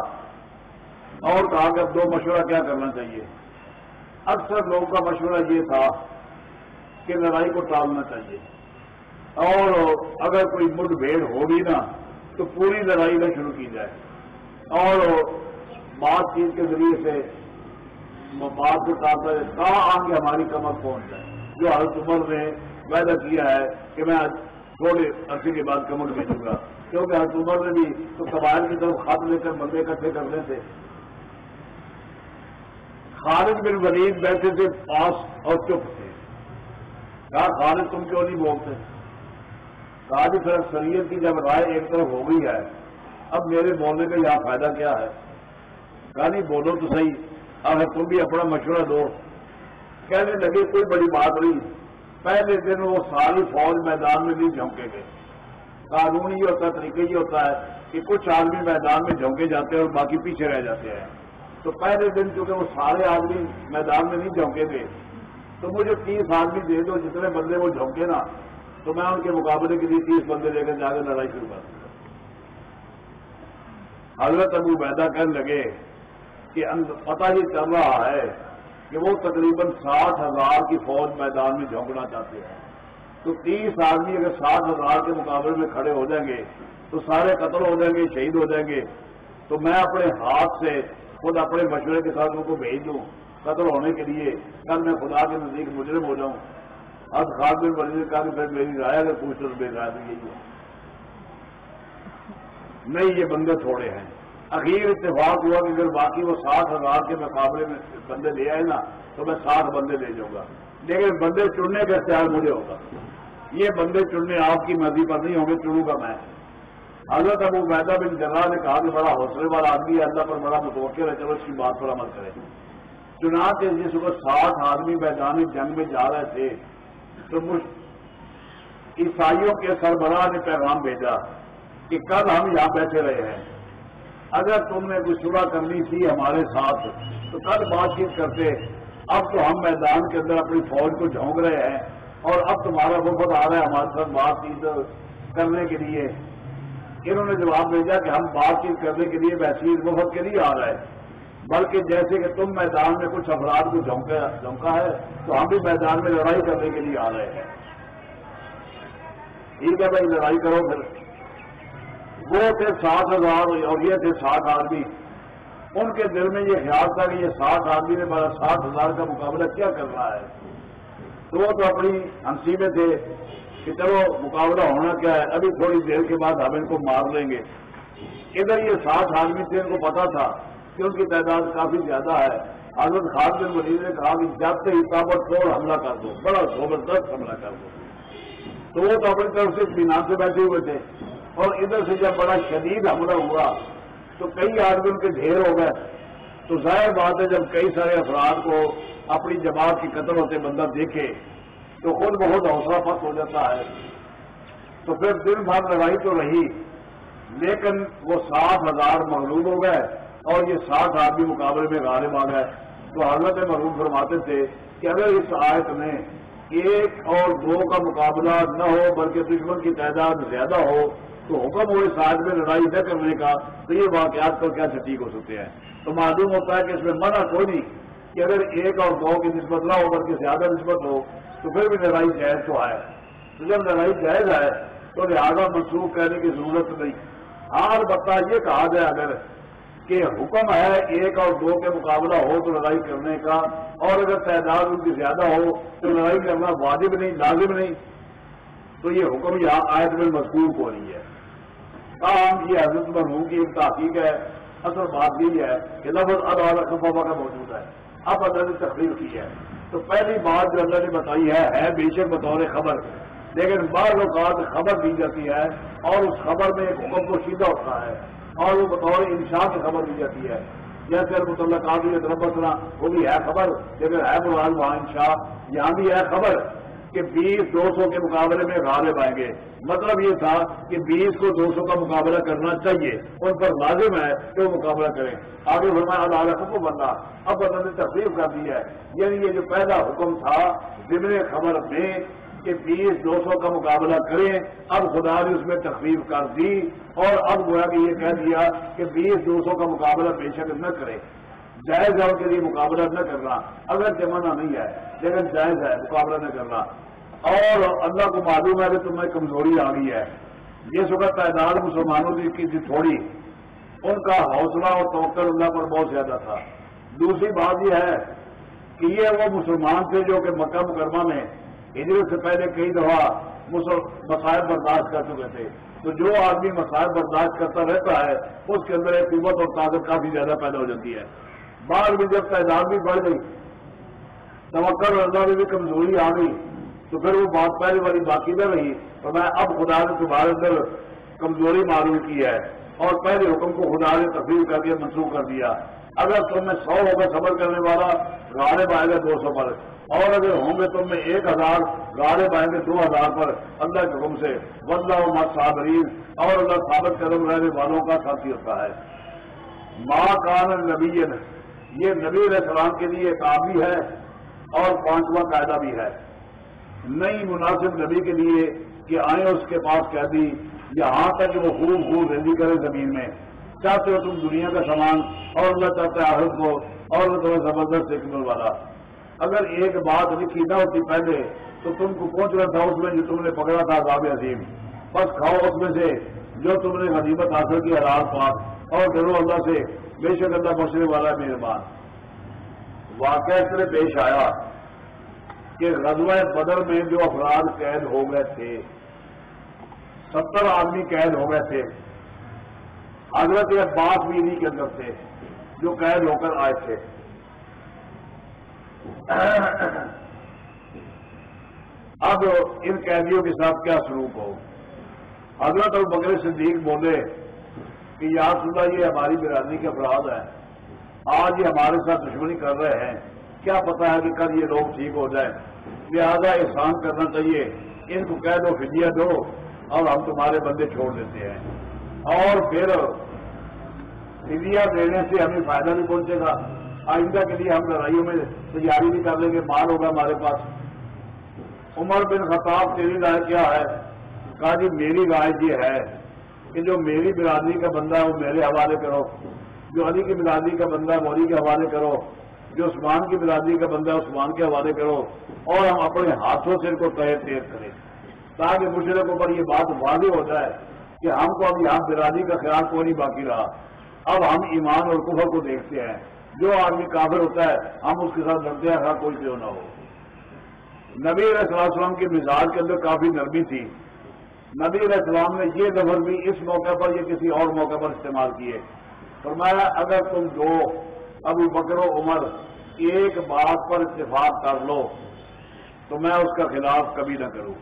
اور کہا کہ اب دو مشورہ کیا کرنا چاہیے۔ اکثر لوگوں کا مشورہ یہ تھا کہ لڑائی کو ٹالنا چاہیے۔ اور اگر کوئی مٹ بھیڑ ہوگی نا، تو پوری لڑائی نہ شروع کی جائے۔ اور بات چیت کے ذریعے سے بات کو ٹالتا ہے کہاں آگے ہماری کمر پہنچ جائے۔ جو حضرت عمر نے وعدہ کیا ہے کہ میں تھوڑے عرصے کے بعد کمر بھیجوں گا۔ کیونکہ حضرت عمر نے بھی تو قبائل کی طرف خط لے کر بندے اکٹھے کرنے تھے۔ خالد بن ولید بیٹھے تھے پاس اور چپ تھے۔ کہا، خالد، تم کیوں نہیں بولتے؟ کہا جی پھر شریعت کی جب رائے ایک طرف ہو گئی ہے، اب میرے بولنے کا یہاں فائدہ کیا ہے؟ کہا، نہیں، بولو تو صحیح، اب تم بھی اپنا مشورہ دو۔ کہنے لگے، کوئی بڑی بات نہیں۔ پہلے دن وہ ساری فوج میدان میں نہیں جھونکے گئے۔ قانون یہ ہوتا ہے طریقہ یہ ہوتا ہے کہ کچھ آدمی میدان میں جھونکے جاتے ہیں اور باقی پیچھے رہ جاتے ہیں۔ تو پہلے دن چونکہ وہ سارے آدمی میدان میں نہیں جھونکے گئے تو مجھے تیس آدمی دے دو، جتنے بندے وہ جھونکے نا، تو میں ان کے مقابلے کے لیے تیس بندے لے کر جا کے لڑائی شروع کر دوں۔ حضرت ابو بیدا کہنے لگے کہ پتہ ہی چل رہا ہے کہ وہ تقریباً ساٹھ ہزار کی فوج میدان میں جھونکنا چاہتے ہیں۔ تو تیس آدمی اگر ساٹھ ہزار کے مقابلے میں کھڑے ہو جائیں گے، تو سارے قتل ہو جائیں گے، شہید ہو جائیں گے۔ تو میں اپنے ہاتھ سے خود اپنے مشورے کے ساتھ ان کو بھیج دوں قتل ہونے کے لیے۔ کل میں خدا کے نزدیک مجرم ہو جاؤں۔ اب خاص دن بڑی کا بھی پھر میری رائے اگر پوچھ تو بے رائے یہی ہے۔ نہیں، یہ بندے تھوڑے ہیں۔ اخیر اتفاق ہوا کہ اگر باقی وہ ساٹھ ہزار کے مقابلے میں بندے لے آئے نا تو میں ساٹھ بندے لے جاؤں گا۔ لیکن بندے چننے کا اختیار مجھے ہوگا یہ بندے چننے آپ کی مرضی پر نہیں ہوں گے، چنوں گا میں۔ حضرت ابو بیدا بن جگہ نے کہا کہ بڑا حوصلے والا آدمی ہے، اللہ پر بڑا متوقع ہے، چلو اس کی بات پر عمل کرے چنانچہ جس وقت سات آدمی میدانی جنگ میں جا رہے تھے، تو عیسائیوں کے سربراہ نے پیغام بھیجا کہ کل ہم یہاں بیٹھے رہے ہیں۔ اگر تم نے کوئی صبح کرنی تھی ہمارے ساتھ، تو کل بات چیت کرتے، اب تو ہم میدان کے اندر اپنی فوج کو جھونک رہے ہیں اور اب تمہارا وفد آ رہا ہے ہمارے ساتھ بات چیت کرنے کے لیے۔ انہوں نے جواب بھیجا کہ ہم بات چیت کرنے کے لیے ویسی وفد کے لیے آ رہے ہیں۔ بلکہ جیسے کہ تم میدان میں کچھ افراد کو جھونکا ہے، تو ہم بھی میدان میں لڑائی کرنے کے لیے آ رہے ہیں۔ ٹھیک ہے بھائی، لڑائی کرو پھر۔ وہ تھے سات ہزار اور یہ تھے سات آدمی۔ ان کے دل میں یہ خیال تھا کہ یہ سات آدمی نے بڑا سات ہزار کا مقابلہ کیا کر رہا ہے۔ تو وہ تو اپنی ہنسی میں تھے کہ چلو مقابلہ ہونا کیا ہے، ابھی تھوڑی دیر کے بعد ہم ان کو مار لیں گے۔ ادھر یہ سات آدمی تھے، ان کو پتا تھا کہ ان کی تعداد کافی زیادہ ہے۔ حضرت خان بن وزیر نے کہا کہ جب سے حسابت توڑ حملہ کر دو، بڑا زبردست حملہ کر دو۔ تو وہ تو اپنی طرف سے اطمینان سے بیٹھے ہوئے تھے۔ اور ادھر سے جب بڑا شدید حملہ ہوا، تو کئی آدمی ان کے ڈھیر ہو گئے۔ تو ظاہر بات ہے، جب کئی سارے افراد کو اپنی جماعت کی قتل ہوتے بندہ دیکھے، تو خود بہت حوصلہ پت ہو جاتا ہے۔ تو پھر دن بھر لڑائی تو رہی، لیکن وہ سات ہزار مغلوب ہو گئے اور یہ سات آدمی مقابلے میں غالب آ گئے۔ تو حضرت محروم فرماتے تھے کہ اگر اس آیت میں ایک اور دو کا مقابلہ نہ ہو، بلکہ دشمن کی تعداد زیادہ ہو تو حکم ہو اس میں لڑائی نہ کرنے کا تو یہ واقعات پر کیا ٹھیک ہو سکتے ہیں؟ تو معلوم ہوتا ہے کہ اس میں منع کوئی نہیں کہ اگر ایک اور دو کی نسبت نہ ہو بلکہ زیادہ نسبت ہو تو پھر بھی لڑائی جائز تو آئے تو جب لڑائی جائز آئے تو لہٰذا منسوخ کہنے کی ضرورت نہیں۔ اور بتا یہ کہا جائے اگر کہ حکم ہے ایک اور دو کے مقابلہ ہو تو لڑائی کرنے کا اور اگر تعداد ان کی زیادہ ہو تو لڑائی کرنا واجب نہیں، لازم نہیں۔ تو یہ حکم یہاں آیت میں مضبوط ہو رہی ہے۔ کام یہ حضرت مرحوم کی ایک تحقیق ہے، اصل بات یہی ہے کہ لفظ ادوار خفا کا موجود ہے۔ اب اللہ نے تقریر کی ہے۔ تو پہلی بات جو اللہ نے بتائی ہے ہے بے شک بطور خبر۔ لیکن بعض اوقات خبر دی جاتی ہے اور اس خبر میں ایک حکم کو سیدھا ہوتا ہے اور وہ بطور انسان کی خبر دی جاتی ہے۔ جیسے البۃ ربنا وہ بھی ہے خبر، لیکن ہے مراد وہاں انشاء، یہاں بھی ہے خبر۔ کہ بیس دو سو کے مقابلے میں غالب آئیں گے۔ مطلب یہ تھا کہ بیس کو دو سو کا مقابلہ کرنا چاہیے۔ ان پر لازم ہے کہ وہ مقابلہ کریں۔ آگے فرمایا، اللہ کو بندہ۔ اب اللہ نے تفریح کر دی ہے۔ یعنی یہ جو پہلا حکم تھا ضمن خبر میں کہ بیس دو سو کا مقابلہ کریں، اب خدا نے اس میں تخفیف کر دی اور اب گویا کہ یہ کہہ دیا کہ بیس دو سو کا مقابلہ بے شک نہ کرے جائز ہے ان کے لیے مقابلہ نہ کرنا۔ اگر جمانا نہیں ہے، لیکن جائز ہے، مقابلہ نہ کرنا۔ اور اللہ کو معلوم ہے کہ تمہیں کمزوری آ گئی ہے۔ جس وقت تعداد مسلمانوں کی تھی تھوڑی۔ ان کا حوصلہ اور توقع اللہ پر بہت زیادہ تھا۔ دوسری بات یہ ہے کہ یہ وہ مسلمان تھے جو کہ مکہ مکرمہ میں ہجرت سے پہلے کئی دفعہ مسائل برداشت کر چکے تھے۔ تو جو آدمی مسائل برداشت کرتا رہتا ہے، اس کے اندر ایک قیمت اور طاقت کافی زیادہ پیدا ہو جاتی ہے۔ بعد میں جب تعداد بھی بڑھ گئی توکر اللہ میں بھی کمزوری آ گئی، تو پھر وہ بات پہلے والی باقی نہ رہی۔ تو میں اب خدا نے تمہارے اندر کمزوری معلوم کی ہے اور پہلے حکم کو خدا نے تفریح کر دیا، منسوخ کر دیا۔ اگر تم میں سو ہوگا صبر کرنے والا، غالب آئے گا دو سو پر۔ اور اگر ہوں گے تم میں ایک ہزار، غالب آئیں گے دو ہزار پر۔ اللہ کے حکم سے۔ ولہ مت صابرین اور اللہ ثابت قدم رہنے والوں کا ساتھی ہوتا ہے۔ ماں کان نبی یہ نبی علیہ السلام کے لیے کام بھی ہے اور پانچواں قاعدہ بھی ہے۔ نئی مناسب نبی کے لیے کہ آئیں اس کے پاس کہہ دی یہاں تک کہ وہ خوب خوب زندگی کرے زمین میں۔ چاہتے ہو تم دنیا کا سامان اور اللہ چاہتے آہت کو اور تمہیں زبردست سیکھنے والا۔ اگر ایک بات لکھی نہ ہوتی پہلے، تو تم کو پہنچ رہا تھا اس میں جو تم نے پکڑا تھا عذاب عظیم؟ بس کھاؤ اس میں سے جو تم نے غنیمت حاصل کی حلال پاک۔ اور ڈرو اللہ سے بے شک اللہ بچنے والا مہربان واقعہ اس طرح پیش آیا کہ غزوہ بدر میں جو افراد قید ہو گئے تھے، ستر آدمی قید ہو گئے تھے، حضرت عباس بھی انہیں کے اندر تھے جو قید ہو کر آئے تھے۔ اب ان قیدیوں کے ساتھ کیا سلوک ہو؟ حضرت البکر صدیق بولے کہ یا اللہ یہ ہماری برادری کے افراد ہیں۔ آج یہ ہمارے ساتھ دشمنی کر رہے ہیں۔ کیا پتا ہے کہ کل یہ لوگ ٹھیک ہو جائیں۔ لہذا احسان کرنا چاہیے۔ ان کو کہہ دو، فدیہ دو۔ اور ہم تمہارے بندے چھوڑ دیتے ہیں۔ اور پھر فدیہ دینے سے ہمیں فائدہ نہیں پہنچے گا۔ آئندہ کے لیے ہم لڑائیوں میں تیاری بھی کر لیں گے۔ مال ہوگا ہمارے پاس۔ عمر بن خطاب، تیری رائے کیا ہے؟ کہا جی میری رائے یہ ہے کہ جو میری برادری کا بندہ ہے وہ میرے حوالے کرو، جو علی کی برادری کا بندہ ہے وہ علی کے حوالے کرو، جو عثمان کی برادری کا بندہ ہے، عثمان کے حوالے کرو اور ہم اپنے ہاتھوں سے ان کو تیر تیر کریں۔ تاکہ مشرقوں پر یہ بات واضح ہو جائے کہ ہم کو اب یہاں برادری کا خیال کوئی نہیں باقی رہا۔ اب ہم ایمان اور کفر کو دیکھتے ہیں۔ جو آدمی کافر ہوتا ہے، ہم اس کے ساتھ لڑتے ہیں، ہر کوئی کیوں نہ ہو۔ نبی علیہ السلام کے مزاج کے اندر کافی نرمی تھی۔ نبی علیہ السلام نے یہ لفظ بھی اس موقع پر یا کسی اور موقع پر استعمال کیے فرمایا، اگر تم دو ابو بکر و عمر ایک بات پر اتفاق کر لو، تو میں اس کا خلاف کبھی نہ کروں۔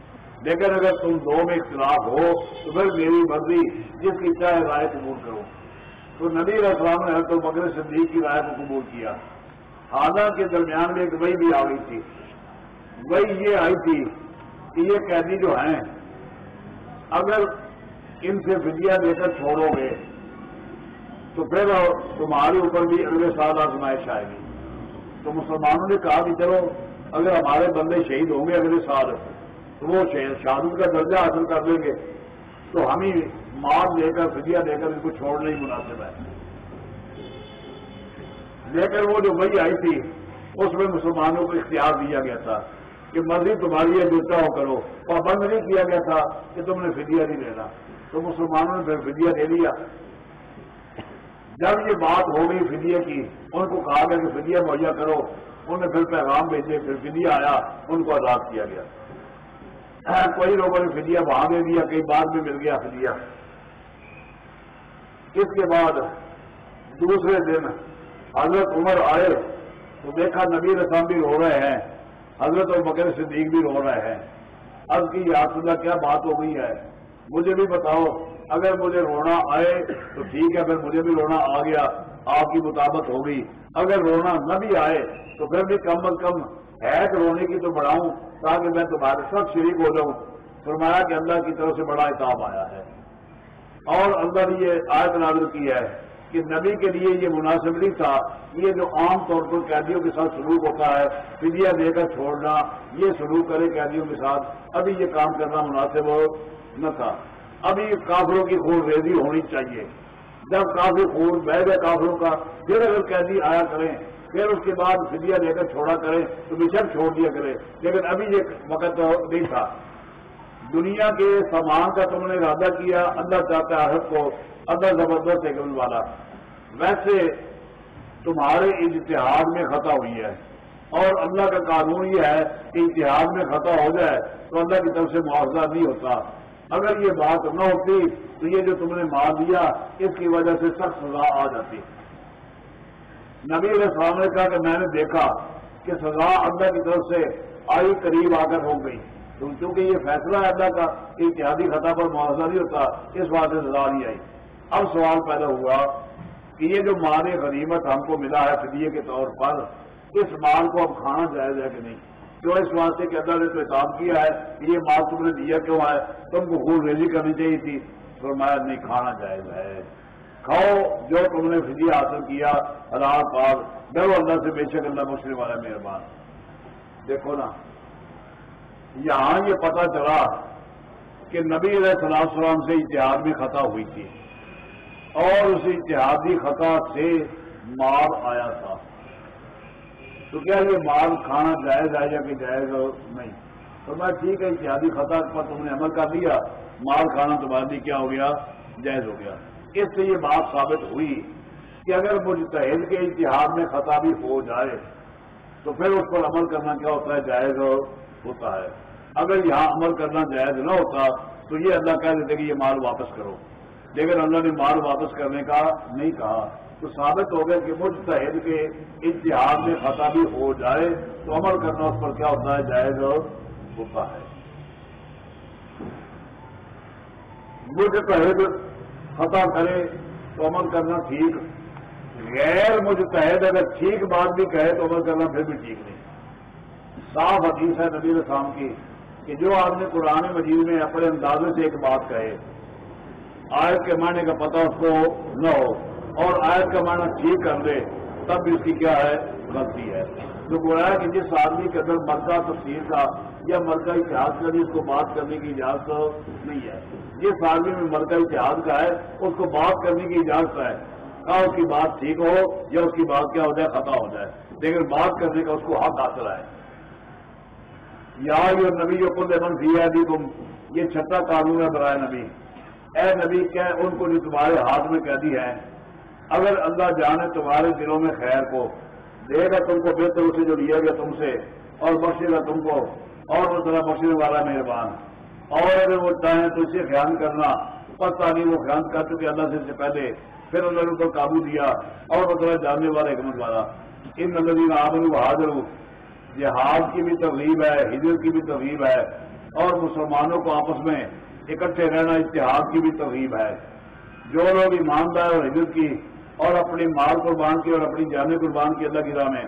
لیکن اگر تم دو میں اختلاف ہو، تو پھر میری مرضی جس کی چاہے رائے قبول کرو۔ تو نبی علیہ السلام نے حضرت بکر صدیق کی رائے کو قبول کیا۔ حالانکہ کے درمیان میں ایک وہی بھی آ گئی تھی۔ وہی یہ آئی تھی کہ یہ قیدی جو ہیں اگر ان سے فدیہ دے کر چھوڑو گے، تو پھر تمہارے اوپر بھی اگلے سال آزمائش آئے گی۔ تو مسلمانوں نے کہا کہ چلو، اگر ہمارے بندے شہید ہوں گے اگلے سال، تو وہ شہادت کا درجہ حاصل کر لیں گے۔ تو ہم ہی مار لے کر، فدیہ دے کر ان کو چھوڑنا ہی مناسب ہے۔ لیکن وہ جو وہی آئی تھی، اس میں مسلمانوں کو اختیار دیا گیا تھا۔ کہ مرضی تمہاری ہے جو چاہو کرو۔ پابند نہیں کیا گیا تھا کہ تم نے فدیہ نہیں لینا۔ تو مسلمانوں نے پھر فدیہ لے لیا۔ جب یہ بات ہو گئی فدیے کی، ان کو کہا گیا کہ فدیہ مہیا کرو۔ انہوں نے پھر پیغام بھیجے، پھر فدیہ آیا، ان کو آزاد کیا گیا۔ کوئی لوگوں نے فدیہ وہاں دے دیا، کئی بعد میں مل گیا فدیہ۔ اس کے بعد دوسرے دن حضرت عمر آئے تو دیکھا نبی رسام بھی رو رہے ہیں۔ حضرت اور بکر صدیق بھی رو رہے ہیں۔ اب کی یاد اللہ کیا بات ہو گئی ہے؟ مجھے بھی بتاؤ، اگر مجھے رونا آئے تو ٹھیک ہے، اگر مجھے بھی رونا آ گیا، آپ کی مطابق ہو گئی اگر رونا نہ بھی آئے تو پھر بھی کم از کم ہے رونے کی تو بڑھاؤں تاکہ میں تمہارے سب شریک ہو جاؤں۔ فرمایا کہ اللہ کی طرف سے بڑا اتاب آیا ہے۔ اور اللہ نے یہ آیت نازل کی ہے۔ کہ نبی کے لیے یہ مناسب نہیں تھا، یہ جو عام طور پر قیدیوں کے ساتھ سلوک ہوتا ہے، فدیہ دے کر چھوڑنا، یہ سلوک کرے قیدیوں کے ساتھ، ابھی یہ کام کرنا مناسب ہو نہ تھا۔ ابھی کافروں کی خون ریزی ہونی چاہیے۔ جب کافی خون بہ گئے کافروں کا، پھر اگر قیدی آیا کریں، پھر اس کے بعد فدیہ لے کر چھوڑا کریں، تو بچر چھوڑ دیا کرے لیکن ابھی یہ وقت نہیں تھا۔ دنیا کے سامان کا تم نے ارادہ کیا، اللہ چاہتا ہے کو اللہ زبردست ایک والا ویسے تمہارے اتحاد میں خطا ہوئی ہے۔ اور اللہ کا قانون یہ ہے کہ اتحاد میں خطا ہو جائے تو اللہ کی طرف سے معاوضہ نہیں ہوتا۔ اگر یہ بات نہ ہوتی تو یہ جو تم نے مار دیا، اس کی وجہ سے سخت سزا آ جاتی۔ نبی علیہ السلام نے کہا کہ میں نے دیکھا کہ سزا اللہ کی طرف سے آئی قریب آ کر ہو گئی۔ کیونکہ یہ فیصلہ ہے اللہ کا کہ اتحادی خطا پر معاوضہ نہیں ہوتا، اس بات سے سزا نہیں آئی۔ اب سوال پیدا ہوا کہ یہ جو مال غنیمت ہم کو ملا ہے فدیے کے طور پر، اس مال کو اب کھانا جائز ہے کہ نہیں؟ کیوں اس واسطے کہ اللہ نے تو احتاب کیا ہے کہ یہ مال تم نے دیا کیوں ہے؟ تم کو خون ریزی کرنی چاہیے تھی۔ فرمایا، نہیں، کھانا جائز ہے۔ کھاؤ جو تم نے فدیہ حاصل کیا اللہ پاک ڈرو اللہ سے بے شک اللہ مسلم والا مہربان۔ دیکھو نا، یہاں یہ پتا چلا کہ نبی علیہ السلام السلام سے اتحاد میں خطا ہوئی تھی۔ اور اس اتحادی خطا سے مال آیا تھا۔ تو کیا یہ مال کھانا جائز ہے یا کہ جائز نہیں۔ تو میں ٹھیک ہے، اتحادی خطا پر تم نے عمل کر دیا مال کھانا تمہارے لیے کیا ہو گیا؟ جائز ہو گیا۔ اس سے یہ بات ثابت ہوئی کہ اگر مجتہد کے اتحاد میں خطا بھی ہو جائے، تو پھر اس پر عمل کرنا کیا ہوتا ہے؟ جائز ہوتا ہے۔ اگر یہاں عمل کرنا جائز نہ ہوتا، تو یہ اللہ کہہ دیتے کہ یہ مال واپس کرو۔ لیکن اللہ نے مال واپس کرنے کا نہیں کہا۔ تو ثابت ہو گیا کہ مجتہد کے اتحاد میں خطا بھی ہو جائے تو عمل کرنا اس پر کیا ہوتا ہے؟ جائز اور ہوتا ہے۔ مجتہد خطا کرے تو عمل کرنا ٹھیک۔ غیر مجتہد اگر ٹھیک بات بھی کہے تو عمل کرنا پھر بھی ٹھیک نہیں۔ صاف حدیث ہے نبی السلام کی کہ جو آدمی قرآن مجید میں اپنے اندازے سے ایک بات کہے آیت کے معنی کا پتہ اس کو نہ ہو۔ اور آیت کا معنی ٹھیک کر دے، تب بھی اس کی کیا ہے؟ غلطی ہے۔ جو گویا کہ جس آدمی کے اندر مرکہ تفصیل کا یا مرکہ اتحاد کا بھی اس کو بات کرنے کی اجازت نہیں ہے۔ جس آدمی میں مرکہ اتحاد کا ہے، اس کو بات کرنے کی اجازت ہے۔ کہا اس کی بات ٹھیک ہو یا اس کی بات کیا ہو جائے، خطا ہو جائے۔ لیکن بات کرنے کا اس کو حق حاصل ہے۔ یا یہ نبی جو خود امن سی تم یہ چھٹا قانون ہے برائے نبی۔ اے نبی کیا ان کو جو تمہارے ہاتھ میں کہہ دی ہے اگر اللہ جانے تمہارے دلوں میں خیر کو دے گا تم کو بہتر اسے جو لیا گیا تم سے اور بخشے گا تم کو اور وہ طرح بخشنے والا مہربان۔ اور اگر وہ چاہیں تو اسے خیال کرنا پتا نہیں وہ خیال کر چکے اللہ سے, سے پہلے پھر اللہ نے ان کو قابو دیا اور وہ طرح جاننے والا حکمت والا۔ ان نظرین آمن و حاضر جہاد کی بھی تقریب ہے ہجر کی بھی تقریب ہے اور مسلمانوں کو آپس میں اکٹھے رہنا اتحاد کی بھی تقریب ہے۔ جو لوگ ایماندار اور حضرت کی اور اپنی مال قربان کی اور اپنی جانے قربان کی اللہ کی راہ میں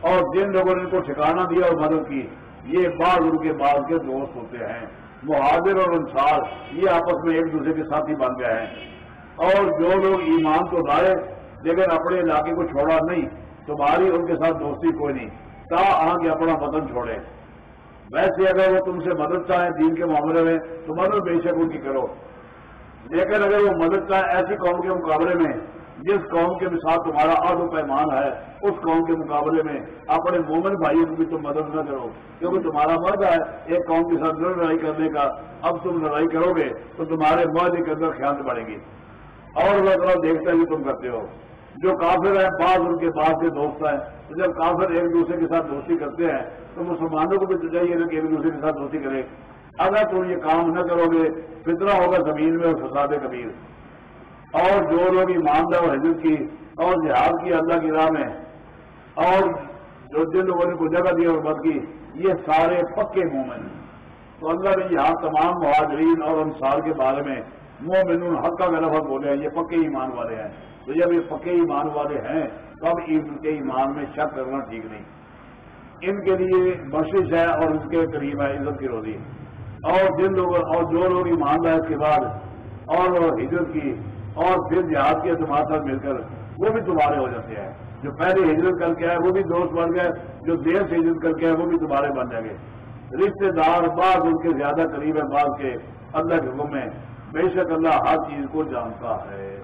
اور جن لوگوں نے ان کو ٹھکانا دیا اور مدد کی، یہ بعض ان کے بعض کے دوست ہوتے ہیں۔ مہاجر اور انصار، یہ آپس میں ایک دوسرے کے ساتھی بن گئے ہیں۔ اور جو لوگ ایمان تو لائے لیکن اپنے علاقے کو چھوڑا نہیں تمہاری ان کے ساتھ دوستی کوئی نہیں۔ تا آ کے اپنا وطن چھوڑے۔ ویسے اگر وہ تم سے مدد چاہیں دین کے معاملے میں، تو مدد بے شک ان کی کرو۔ لیکن اگر وہ مدد چاہیں ایسی قوم کے مقابلے میں، جس قوم کے ساتھ تمہارا و پیمان ہے، اس قوم کے مقابلے میں اپنے مومن بھائیوں کی بھی تم مدد نہ کرو۔ کیونکہ تمہارا مرد ہے، ایک قوم کے ساتھ لڑائی کرنے کا۔ اب تم لڑائی کرو گے، تو تمہارے مرد کے اندر خیال بڑھے گی۔ اور وہ دیکھتا ہی تم کرتے ہو۔ جو کافر ہیں بعض ان کے بعد کے دوست ہیں۔ تو جب کافر ایک دوسرے کے ساتھ دوستی کرتے ہیں، تو مسلمانوں کو بھی تو چاہیے کہ ایک دوسرے کے ساتھ دوستی کرے۔ اگر تم یہ کام نہ کرو گے فتنہ ہوگا زمین میں اور فساد کبیر۔ اور جو لوگ ایماندہ اور حضرت کی اور جہاد کی اللہ کی راہ میں، اور جو جن لوگوں نے کو جگہ دی اور مت کی، یہ سارے پکے مومن۔ ہیں تو اللہ نے یہاں تمام مہاجرین اور انصار کے بارے میں مومن حق کا لفظ بولے ہیں، یہ پکے ایمان والے ہیں۔ تو جب یہ پکے ایمان والے ہیں تو اب ان کے ایمان میں شک کرنا ٹھیک نہیں۔ ان کے لیے بخش ہے اور اس کے قریب ہے، عزت کی روزی۔ اور جن لوگ اور جو لوگ ایمان لائے اس کے بعد، اور ہجرت کی، اور پھر جہاد کے اعتماد پر مل کر، وہ بھی تمہارے ہو جاتے ہیں۔ جو پہلے ہجرت کر کے آئے، وہ بھی دوست بن گئے۔ جو دیر سے ہجرت کر کے آئے، وہ بھی تمہارے بن جائیں گے۔ رشتے دار بعض ان کے زیادہ قریب ہے بعض کے اللہ کے حکم میں۔ بے شک اللہ ہر چیز کو جانتا ہے۔